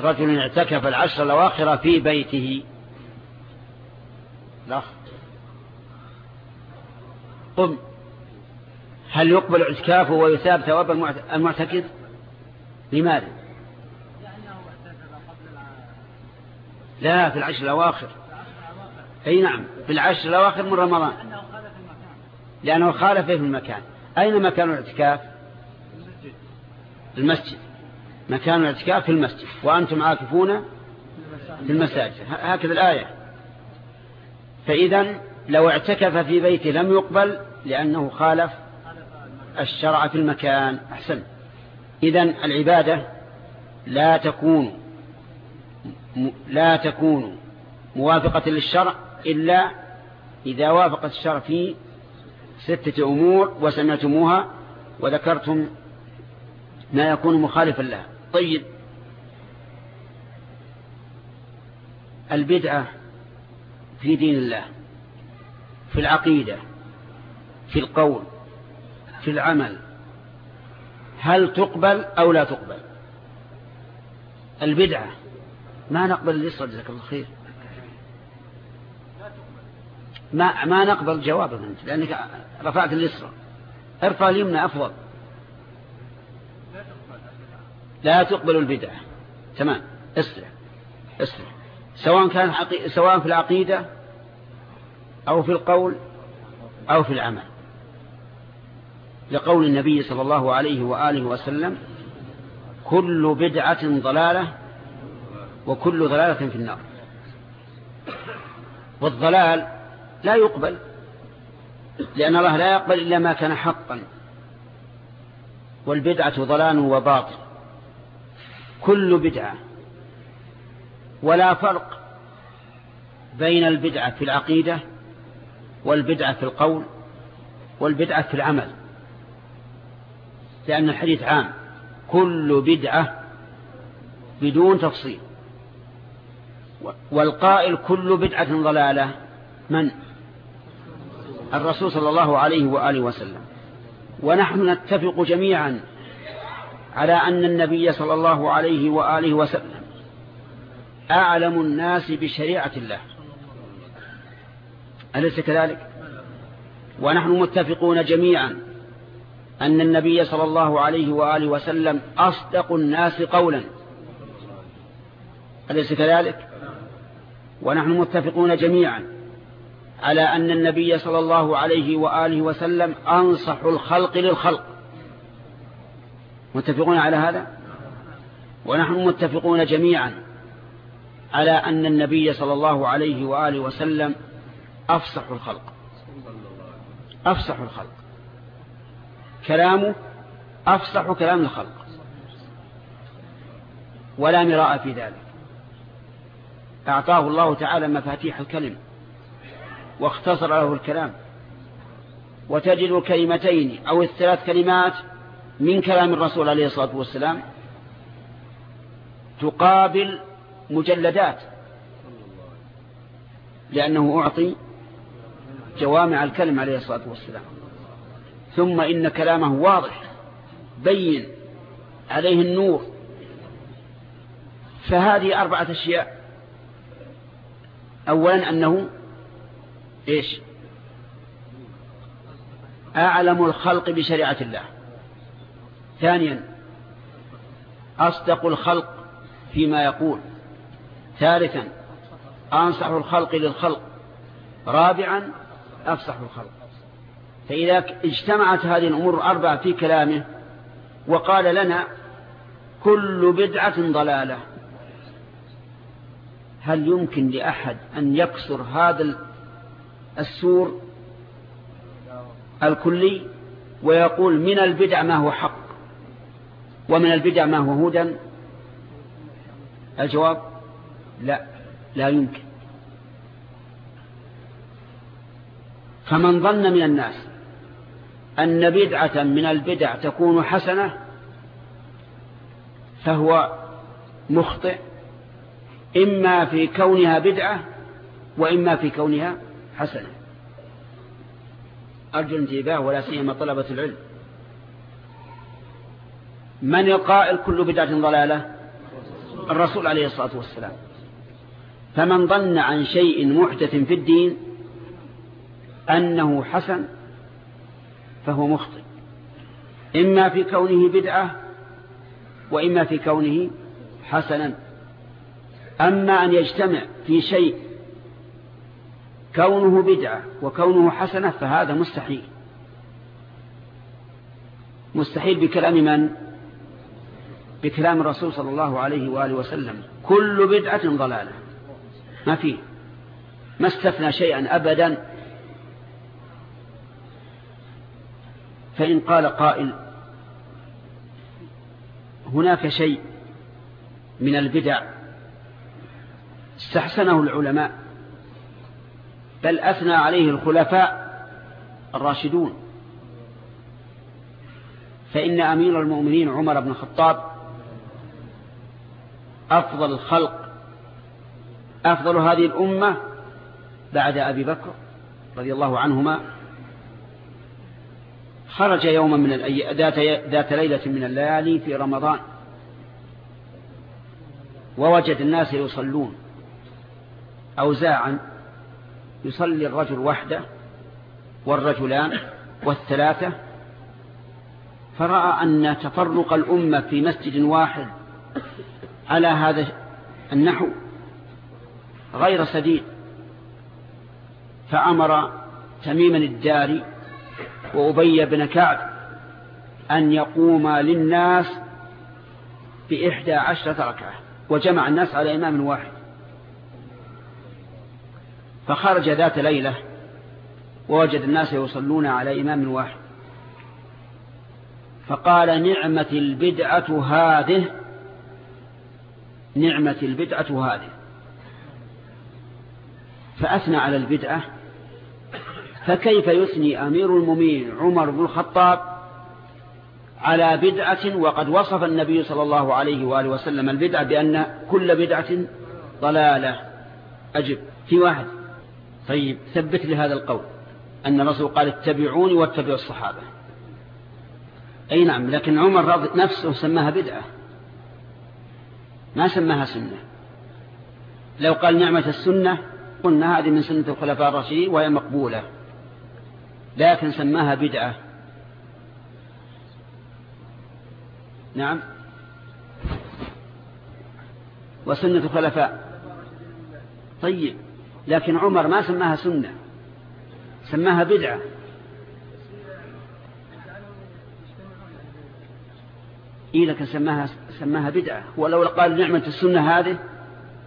Speaker 1: رجل اعتكف العشر الأواخر في بيته لا قم هل يقبل اعتكافه ويثاب ثواب المعتكف لماذا
Speaker 2: لا في العشر
Speaker 1: الأواخر أي نعم في العشر الأواخر من رمضان لأنه خالف في المكان أين مكان الاعتكاف المسجد مكان الاعتكاف في المسجد وأنتم عاكفون في المساجد هكذا الآية فإذا لو اعتكف في بيته لم يقبل لأنه خالف الشرع في المكان أحسن إذا العبادة لا تكون لا تكون موافقة للشرع إلا إذا وافقت الشرع في ستة أمور وسمعتموها وذكرتم ما يكون مخالفا لها طيب البدعة في دين الله في العقيدة في القول في العمل هل تقبل أو لا تقبل البدعة ما نقبل الإصرار جزاك الله خير ما, ما نقبل جوابك أنت لأنك رفعت الإصرار ارفع اليمنى أفضل لا تقبل البدعة تمام اسرع اسرع سواء كان عقي... سواء في العقيدة أو في القول أو في العمل لقول النبي صلى الله عليه وآله وسلم كل بدعة ضلالة وكل ضلالة في النار والضلال لا يقبل لأن الله لا يقبل إلا ما كان حقا والبدعة ضلال وباطل كل بدعة ولا فرق بين البدعة في العقيدة والبدعة في القول والبدعة في العمل لأن الحديث عام كل بدعة بدون تفصيل والقائل كل بدعة ضلالة من الرسول صلى الله عليه وآله وسلم ونحن نتفق جميعا على أن النبي صلى الله عليه وآله وسلم أعلم الناس بشريعة الله أليس كذلك ونحن متفقون جميعا أن النبي صلى الله عليه وآله وسلم أصدق الناس قولا أليس كذلك ونحن متفقون جميعا على أن النبي صلى الله عليه وآله وسلم أنصح الخلق للخلق متفقون على هذا ونحن متفقون جميعا على أن النبي صلى الله عليه وآله وسلم أفصح الخلق أفصح الخلق كلامه أفصح كلام الخلق ولا مراء في ذلك أعطاه الله تعالى مفاتيح الكلم واختصر له الكلام وتجد الكلمتين أو الثلاث كلمات من كلام الرسول عليه الصلاة والسلام تقابل مجلدات لأنه أعطي جوامع الكلم عليه الصلاة والسلام ثم إن كلامه واضح بين عليه النور فهذه أربعة أشياء أولا أنه إيش أعلم الخلق بشريعة الله ثانيا أصدق الخلق فيما يقول ثالثا أنصح الخلق للخلق رابعا أفصح الخلق فإذا اجتمعت هذه الأمور أربعة في كلامه وقال لنا كل بدعة ضلالة هل يمكن لأحد أن يكسر هذا السور الكلي ويقول من البدع ما هو حق ومن البدع ما هو هدى الجواب لا لا يمكن فمن ظن من الناس أن بدعة من البدع تكون حسنة فهو مخطئ إما في كونها بدعة وإما في كونها حسنة أرجو الانتباه ولا سيما طلبة العلم من القائل كل بدعة ضلالة الرسول عليه الصلاة والسلام فمن ظن عن شيء محدث في الدين أنه حسن فهو مخطئ إما في كونه بدعة وإما في كونه حسنا أما أن يجتمع في شيء كونه بدعة وكونه حسنة فهذا مستحيل مستحيل بكلام من؟ بكلام الرسول صلى الله عليه وآله وسلم كل بدعة ضلالة ما فيه ما استثنى شيئا أبدا فإن قال قائل هناك شيء من البدع استحسنه العلماء بل أثنى عليه الخلفاء الراشدون فإن أمير المؤمنين عمر بن الخطاب أفضل الخلق أفضل هذه الأمة بعد أبي بكر رضي الله عنهما خرج يوما من الأي... ذات... ذات ليلة من الليالي في رمضان ووجد الناس يصلون أوزاعا يصلي الرجل وحده والرجلان والثلاثة فرأى أن تفرق الأمة في مسجد واحد على هذا النحو غير سديد فأمر تميما الداري وأبي بن كعب أن يقوما للناس بإحدى عشرة ركعة وجمع الناس على إمام واحد فخرج ذات ليلة ووجد الناس يصلون على إمام واحد فقال نعمة البدعة هذه نعمة البدعة هذه فأثنى على البدعة فكيف يثني أمير المؤمنين عمر بن الخطاب على بدعة وقد وصف النبي صلى الله عليه وآله وسلم البدعة بأن كل بدعة ضلالة أجب في واحد طيب ثبت لهذا القول أن الرسول قال اتبعوني واتبعوا الصحابة أي نعم لكن عمر نفسه سماها بدعة ما سماها سنة لو قال نعمة السنة قلنا هذه من سنة الخلفاء الراشدين وهي مقبولة لكن سماها بدعة نعم وسنة الخلفاء طيب لكن عمر ما سماها سنة سماها بدعة إيه لك سماها, سماها بدعة ولو قال نعمة السنة هذه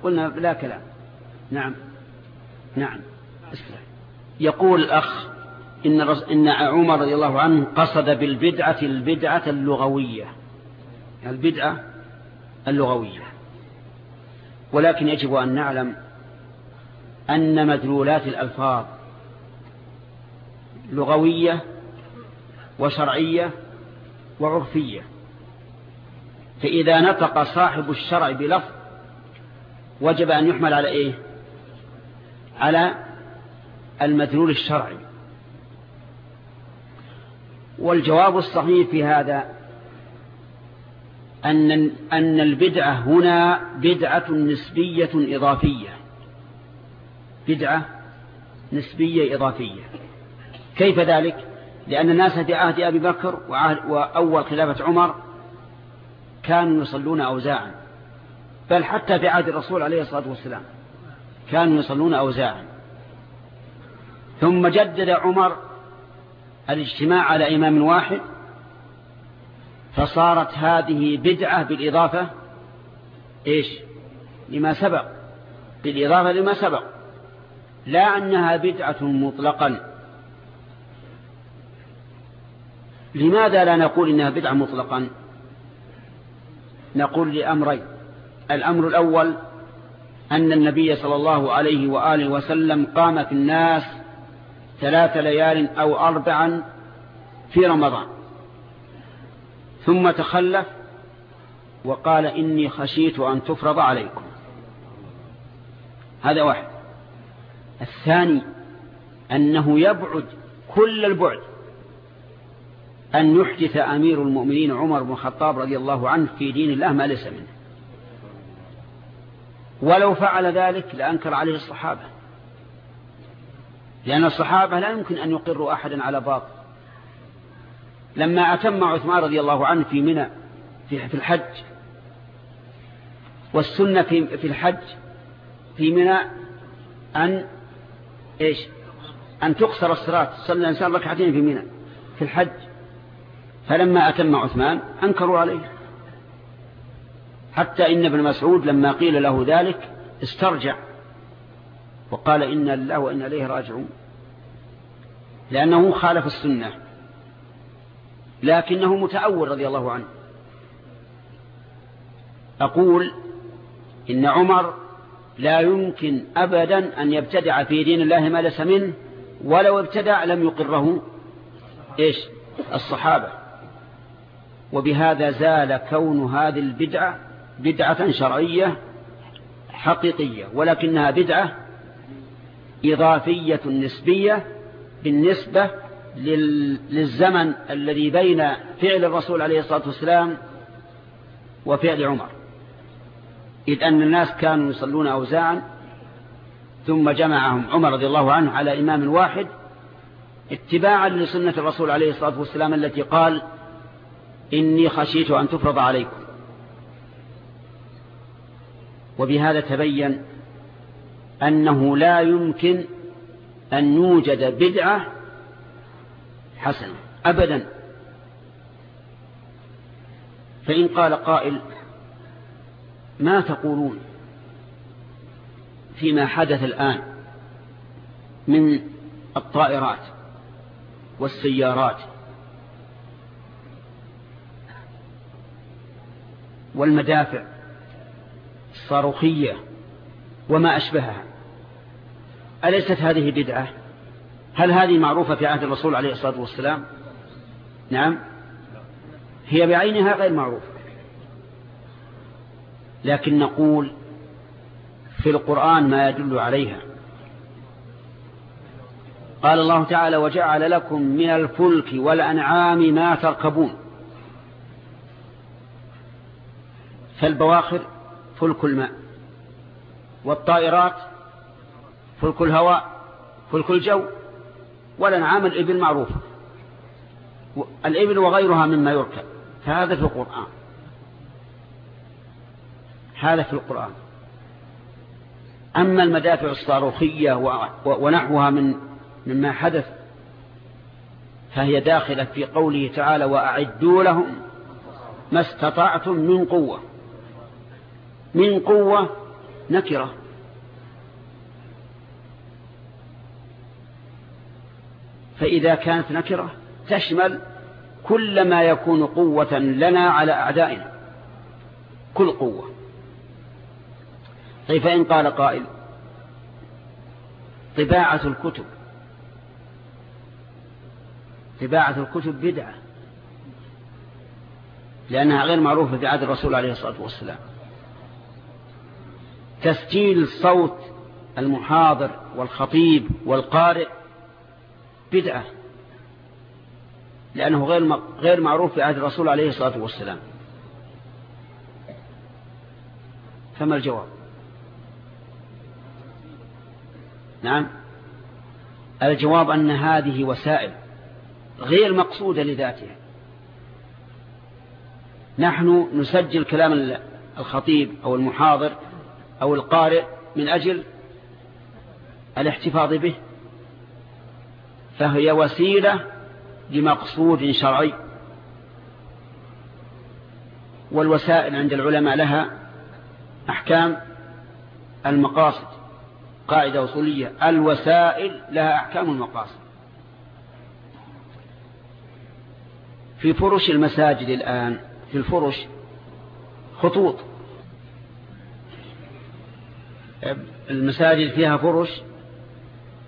Speaker 1: قلنا لا كلام نعم نعم يقول الأخ إن, رز... إن عمر رضي الله عنه قصد بالبدعة البدعة اللغوية البدعة اللغوية ولكن يجب أن نعلم أن مدلولات الألفاظ لغوية وشرعية وعرفية فإذا نطق صاحب الشرع بلفظ وجب أن يحمل على إيه على المدلول الشرعي والجواب الصحيح في هذا أن, أن البدعة هنا بدعة نسبية إضافية بدعة نسبية إضافية كيف ذلك؟ لأن الناس في عهد أبي بكر وأول خلافة عمر كانوا يصلون أوزاعا بل حتى بعهد الرسول عليه الصلاة والسلام كانوا يصلون أوزاعا ثم جدد عمر الاجتماع على إمام واحد فصارت هذه بدعة بالإضافة إيش لما سبق بالإضافة لما سبق لا أنها بدعة مطلقا لماذا لا نقول إنها بدعة مطلقا نقول لأمرين الأمر الأول أن النبي صلى الله عليه وآله وسلم قام في الناس ثلاث ليال أو أربعا في رمضان ثم تخلف وقال إني خشيت أن تفرض عليكم هذا واحد الثاني أنه يبعد كل البعد أن يحدث أمير المؤمنين عمر بن الخطاب رضي الله عنه في دين الله ما ليس منه ولو فعل ذلك لأنكر عليه الصحابة لأن الصحابة لا يمكن أن يقروا أحدا على باطل لما أتم عثمان رضي الله عنه في منى في الحج والسنة في في الحج في منى أن إيش أن تقصر الصلاة صلى الإنسان ركعتين في منى في الحج فلما أتم عثمان أنكروا عليه حتى إن ابن مسعود لما قيل له ذلك استرجع وقال إن الله وإن إليه راجعون لأنه خالف السنة لكنه متأول رضي الله عنه أقول إن عمر لا يمكن أبدا أن يبتدع في دين الله ما ليس منه ولو ابتدع لم يقره إيش الصحابة وبهذا زال كون هذه البدعة بدعة شرعية حقيقية ولكنها بدعة إضافية نسبية بالنسبة للزمن الذي بين فعل الرسول عليه الصلاة والسلام وفعل عمر إذ أن الناس كانوا يصلون أوزاعا ثم جمعهم عمر رضي الله عنه على إمام واحد اتباعا لسنة الرسول عليه الصلاة والسلام التي قال إني خشيت أن تفرض عليكم وبهذا تبين أنه لا يمكن أن يوجد بدعة حسنة أبدا فإن قال قائل ما تقولون فيما حدث الآن من الطائرات والسيارات والمدافع الصاروخية وما أشبهها أليست هذه بدعة هل هذه معروفة في عهد الرسول عليه الصلاة والسلام نعم هي بعينها غير معروفة لكن نقول في القرآن ما يدل عليها قال الله تعالى وجعل لكم من الفلك والأنعام ما تركبون فالبواخر فلك الماء والطائرات فلك الهواء فلك الجو والانعام الإبل معروفة الإبل وغيرها مما يركب فهذا في القرآن هذا في القرآن أما المدافع الصاروخية ونحوها من مما حدث فهي داخلة في قوله تعالى وأعدوا لهم ما استطعتم من قوة من قوة نكرة فإذا كانت نكرة تشمل كل ما يكون قوة لنا على أعدائنا كل قوة طيب فإن قال قائل طباعة الكتب طباعة الكتب بدعة لأنها غير معروفة في عهد الرسول عليه الصلاة والسلام تسجيل صوت المحاضر والخطيب والقارئ بدعة لأنه غير غير معروف في عهد الرسول عليه الصلاة والسلام فما الجواب نعم الجواب أن هذه وسائل غير مقصودة لذاتها نحن نسجل كلام الخطيب أو المحاضر أو القارئ من أجل الاحتفاظ به فهي وسيلة لمقصود شرعي والوسائل عند العلماء لها أحكام المقاصد قاعدة وصولية الوسائل لها أحكام المقاصد في فرش المساجد الآن في الفرش خطوط المساجد فيها فرش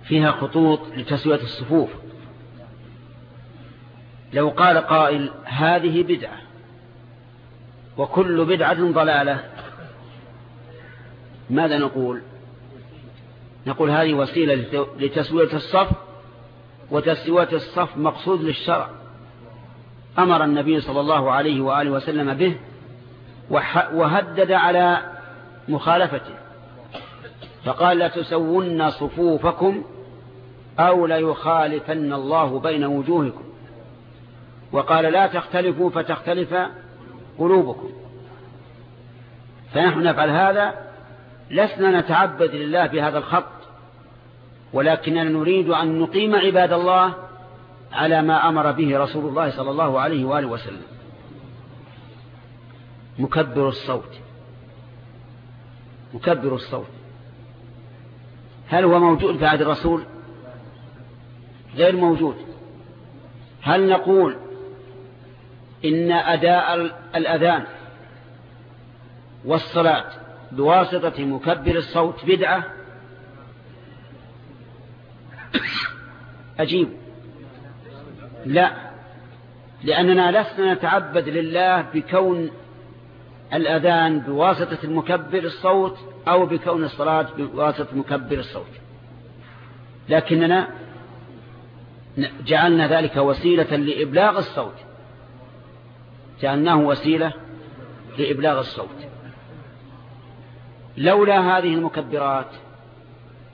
Speaker 1: فيها خطوط لتسوية الصفوف لو قال قائل هذه بدعة وكل بدعة ضلالة ماذا نقول نقول هذه وسيلة لتسوية الصف وتسوية الصف مقصود للشرع أمر النبي صلى الله عليه وآله وسلم به وهدد على مخالفته فقال لتسون صفوفكم أو ليخالفن الله بين وجوهكم وقال لا تختلفوا فتختلف قلوبكم فنحن نفعل هذا لسنا نتعبد لله بهذا الخط ولكننا نريد أن نقيم عباد الله على ما أمر به رسول الله صلى الله عليه وآله وسلم مكبر الصوت مكبر الصوت هل هو موجود في عهد الرسول غير موجود هل نقول إن أداء الأذان والصلاة بواسطة مكبر الصوت بدعة أجيب لا لأننا لسنا نتعبد لله بكون الأذان بواسطة المكبر الصوت أو بكون الصلاة بواسطة مكبر الصوت لكننا جعلنا ذلك وسيلة لإبلاغ الصوت جعلناه وسيلة لإبلاغ الصوت لولا هذه المكبرات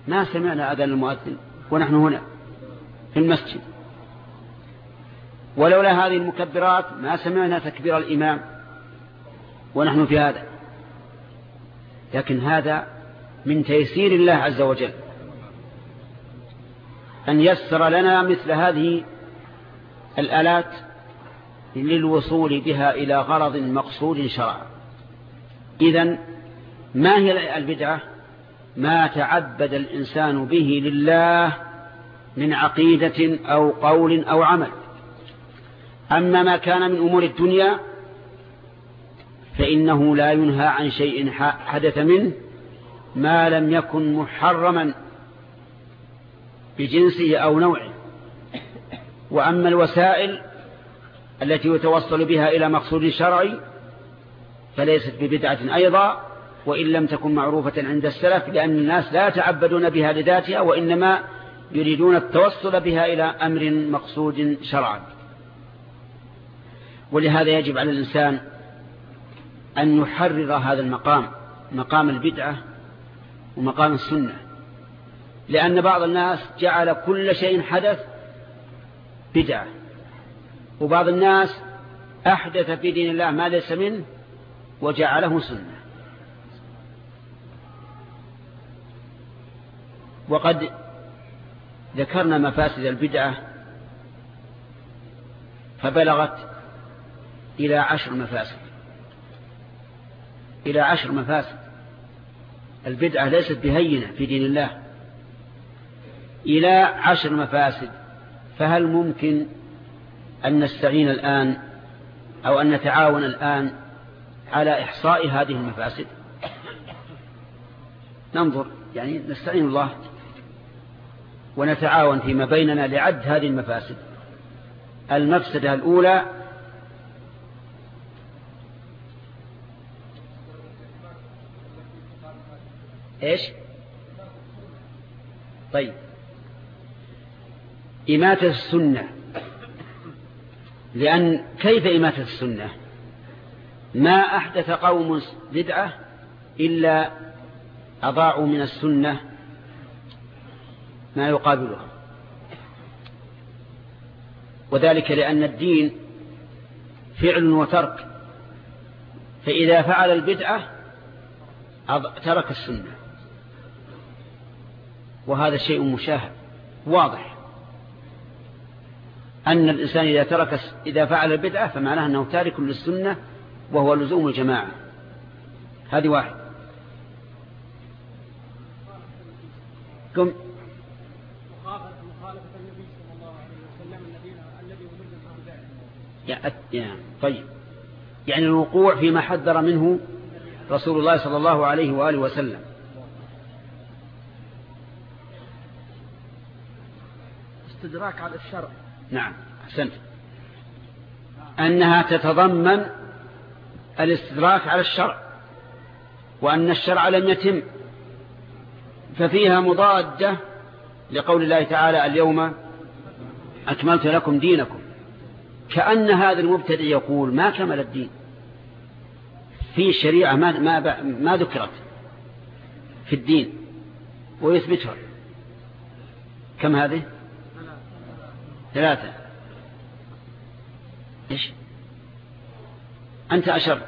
Speaker 1: ما سمعنا أذان المؤذن ونحن هنا في المسجد ولولا هذه المكبرات ما سمعنا تكبير الإمام ونحن في هذا لكن هذا من تيسير الله عز وجل أن يسر لنا مثل هذه الآلات للوصول بها إلى غرض مقصود شرعا إذا ما هي البدعة ما تعبد الإنسان به لله من عقيدة أو قول أو عمل أما ما كان من أمور الدنيا فإنه لا ينهى عن شيء حدث منه ما لم يكن محرما بجنسه أو نوعه وأما الوسائل التي يتوصل بها إلى مقصود شرعي فليست ببدعة أيضا وإن لم تكن معروفة عند السلف لأن الناس لا يتعبدون بها لذاتها وإنما يريدون التوصل بها إلى أمر مقصود شرعا ولهذا يجب على الإنسان أن نحرر هذا المقام مقام البدعة ومقام السنة لأن بعض الناس جعل كل شيء حدث بدعة وبعض الناس أحدث في دين الله ما ليس منه وجعله سنة وقد ذكرنا مفاسد البدعة فبلغت إلى عشر مفاسد إلى عشر مفاسد البدعة ليست بهينة في دين الله إلى عشر مفاسد فهل ممكن أن نستعين الآن أو أن نتعاون الآن على إحصاء هذه المفاسد ننظر يعني نستعين الله ونتعاون فيما بيننا لعد هذه المفاسد المفسدة الأولى إيش طيب إماتة السنة لأن كيف إماتة السنة ما أحدث قوم بدعة إلا أضاعوا من السنة ما يقابلها وذلك لأن الدين فعل وترك فإذا فعل البدعة ترك السنة وهذا شيء مشاهد واضح أن الإنسان إذا ترك إذا فعل البدعة فمعناه أنه تارك للسنة وهو لزوم الجماعة هذه واحد كم يا يعني طيب يعني الوقوع فيما حذر منه رسول الله صلى الله عليه وآله وسلم الاستدراك على الشرع نعم أحسنت أنها تتضمن الاستدراك على الشرع وأن الشرع لم يتم ففيها مضادة لقول الله تعالى اليوم أكملت لكم دينكم كأن هذا المبتدع يقول ما كمل الدين في شريعة ما, ما, ما ذكرت في الدين ويثبتها كم هذه ثلاثة إيش أنت أشرت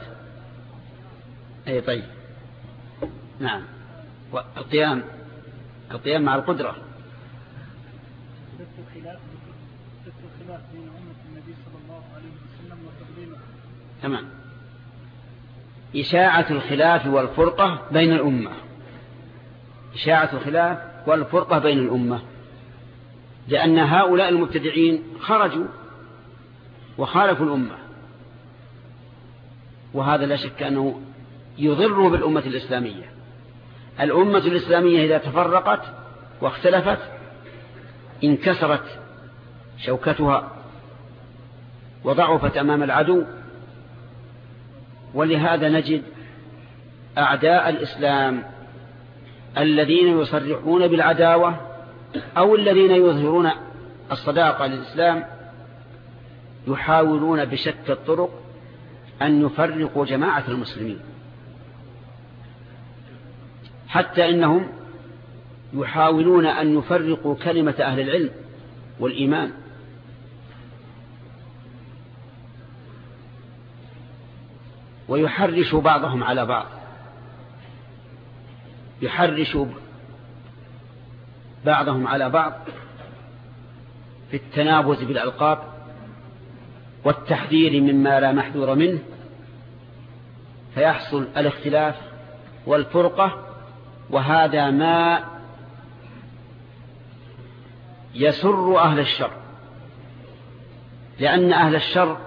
Speaker 1: أي طيب نعم القيام القيام مع القدرة الخلاف بين أمة النبي صلى الله عليه وسلم تمام إشاعة الخلاف والفرقة بين الأمة إشاعة الخلاف والفرقة بين الأمة لأن هؤلاء المبتدعين خرجوا وخالفوا الأمة وهذا لا شك أنه يضر بالأمة الإسلامية الأمة الإسلامية إذا تفرقت واختلفت انكسرت شوكتها وضعفت أمام العدو ولهذا نجد أعداء الإسلام الذين يصرحون بالعداوة أو الذين يظهرون الصداقة للإسلام يحاولون بشتى الطرق أن يفرقوا جماعة المسلمين حتى إنهم يحاولون أن يفرقوا كلمة أهل العلم والإيمان ويحرش بعضهم على بعض يحرش بعضهم على بعض في التنابز بالألقاب والتحذير مما لا محذور منه فيحصل الاختلاف والفرقة وهذا ما يسر أهل الشر لأن أهل الشر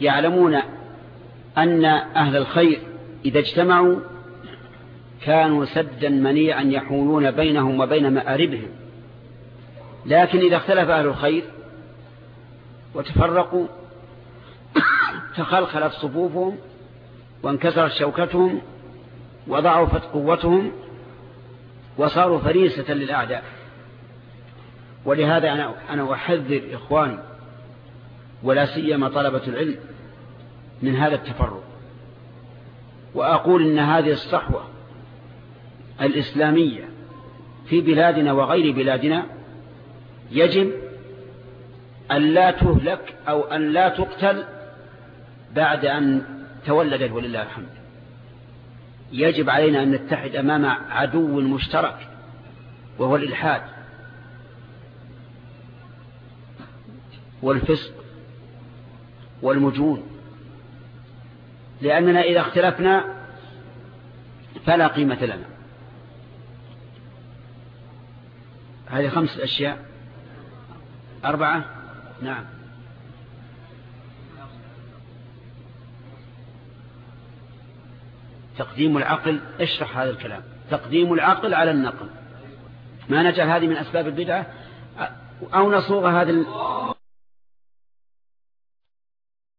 Speaker 1: يعلمون أن أهل الخير إذا اجتمعوا كانوا سدا منيعا يحولون بينهم وبين مآربهم لكن إذا اختلف أهل الخير وتفرقوا تخلخلت صفوفهم وانكسرت شوكتهم وضعفت قوتهم وصاروا فريسة للأعداء ولهذا أنا, أنا أحذر إخواني ولا سيما طلبة العلم من هذا التفرق وأقول إن هذه الصحوة الإسلامية في بلادنا وغير بلادنا يجب أن لا تهلك أو أن لا تقتل بعد أن تولدت ولله الحمد يجب علينا أن نتحد أمام عدو مشترك وهو الإلحاد والفسق والمجون لأننا إذا اختلفنا فلا قيمة لنا هذه خمس أشياء أربعة نعم تقديم العقل اشرح هذا الكلام تقديم العقل على النقل ما نجعل هذه من أسباب البدعة أو نصوغ هذا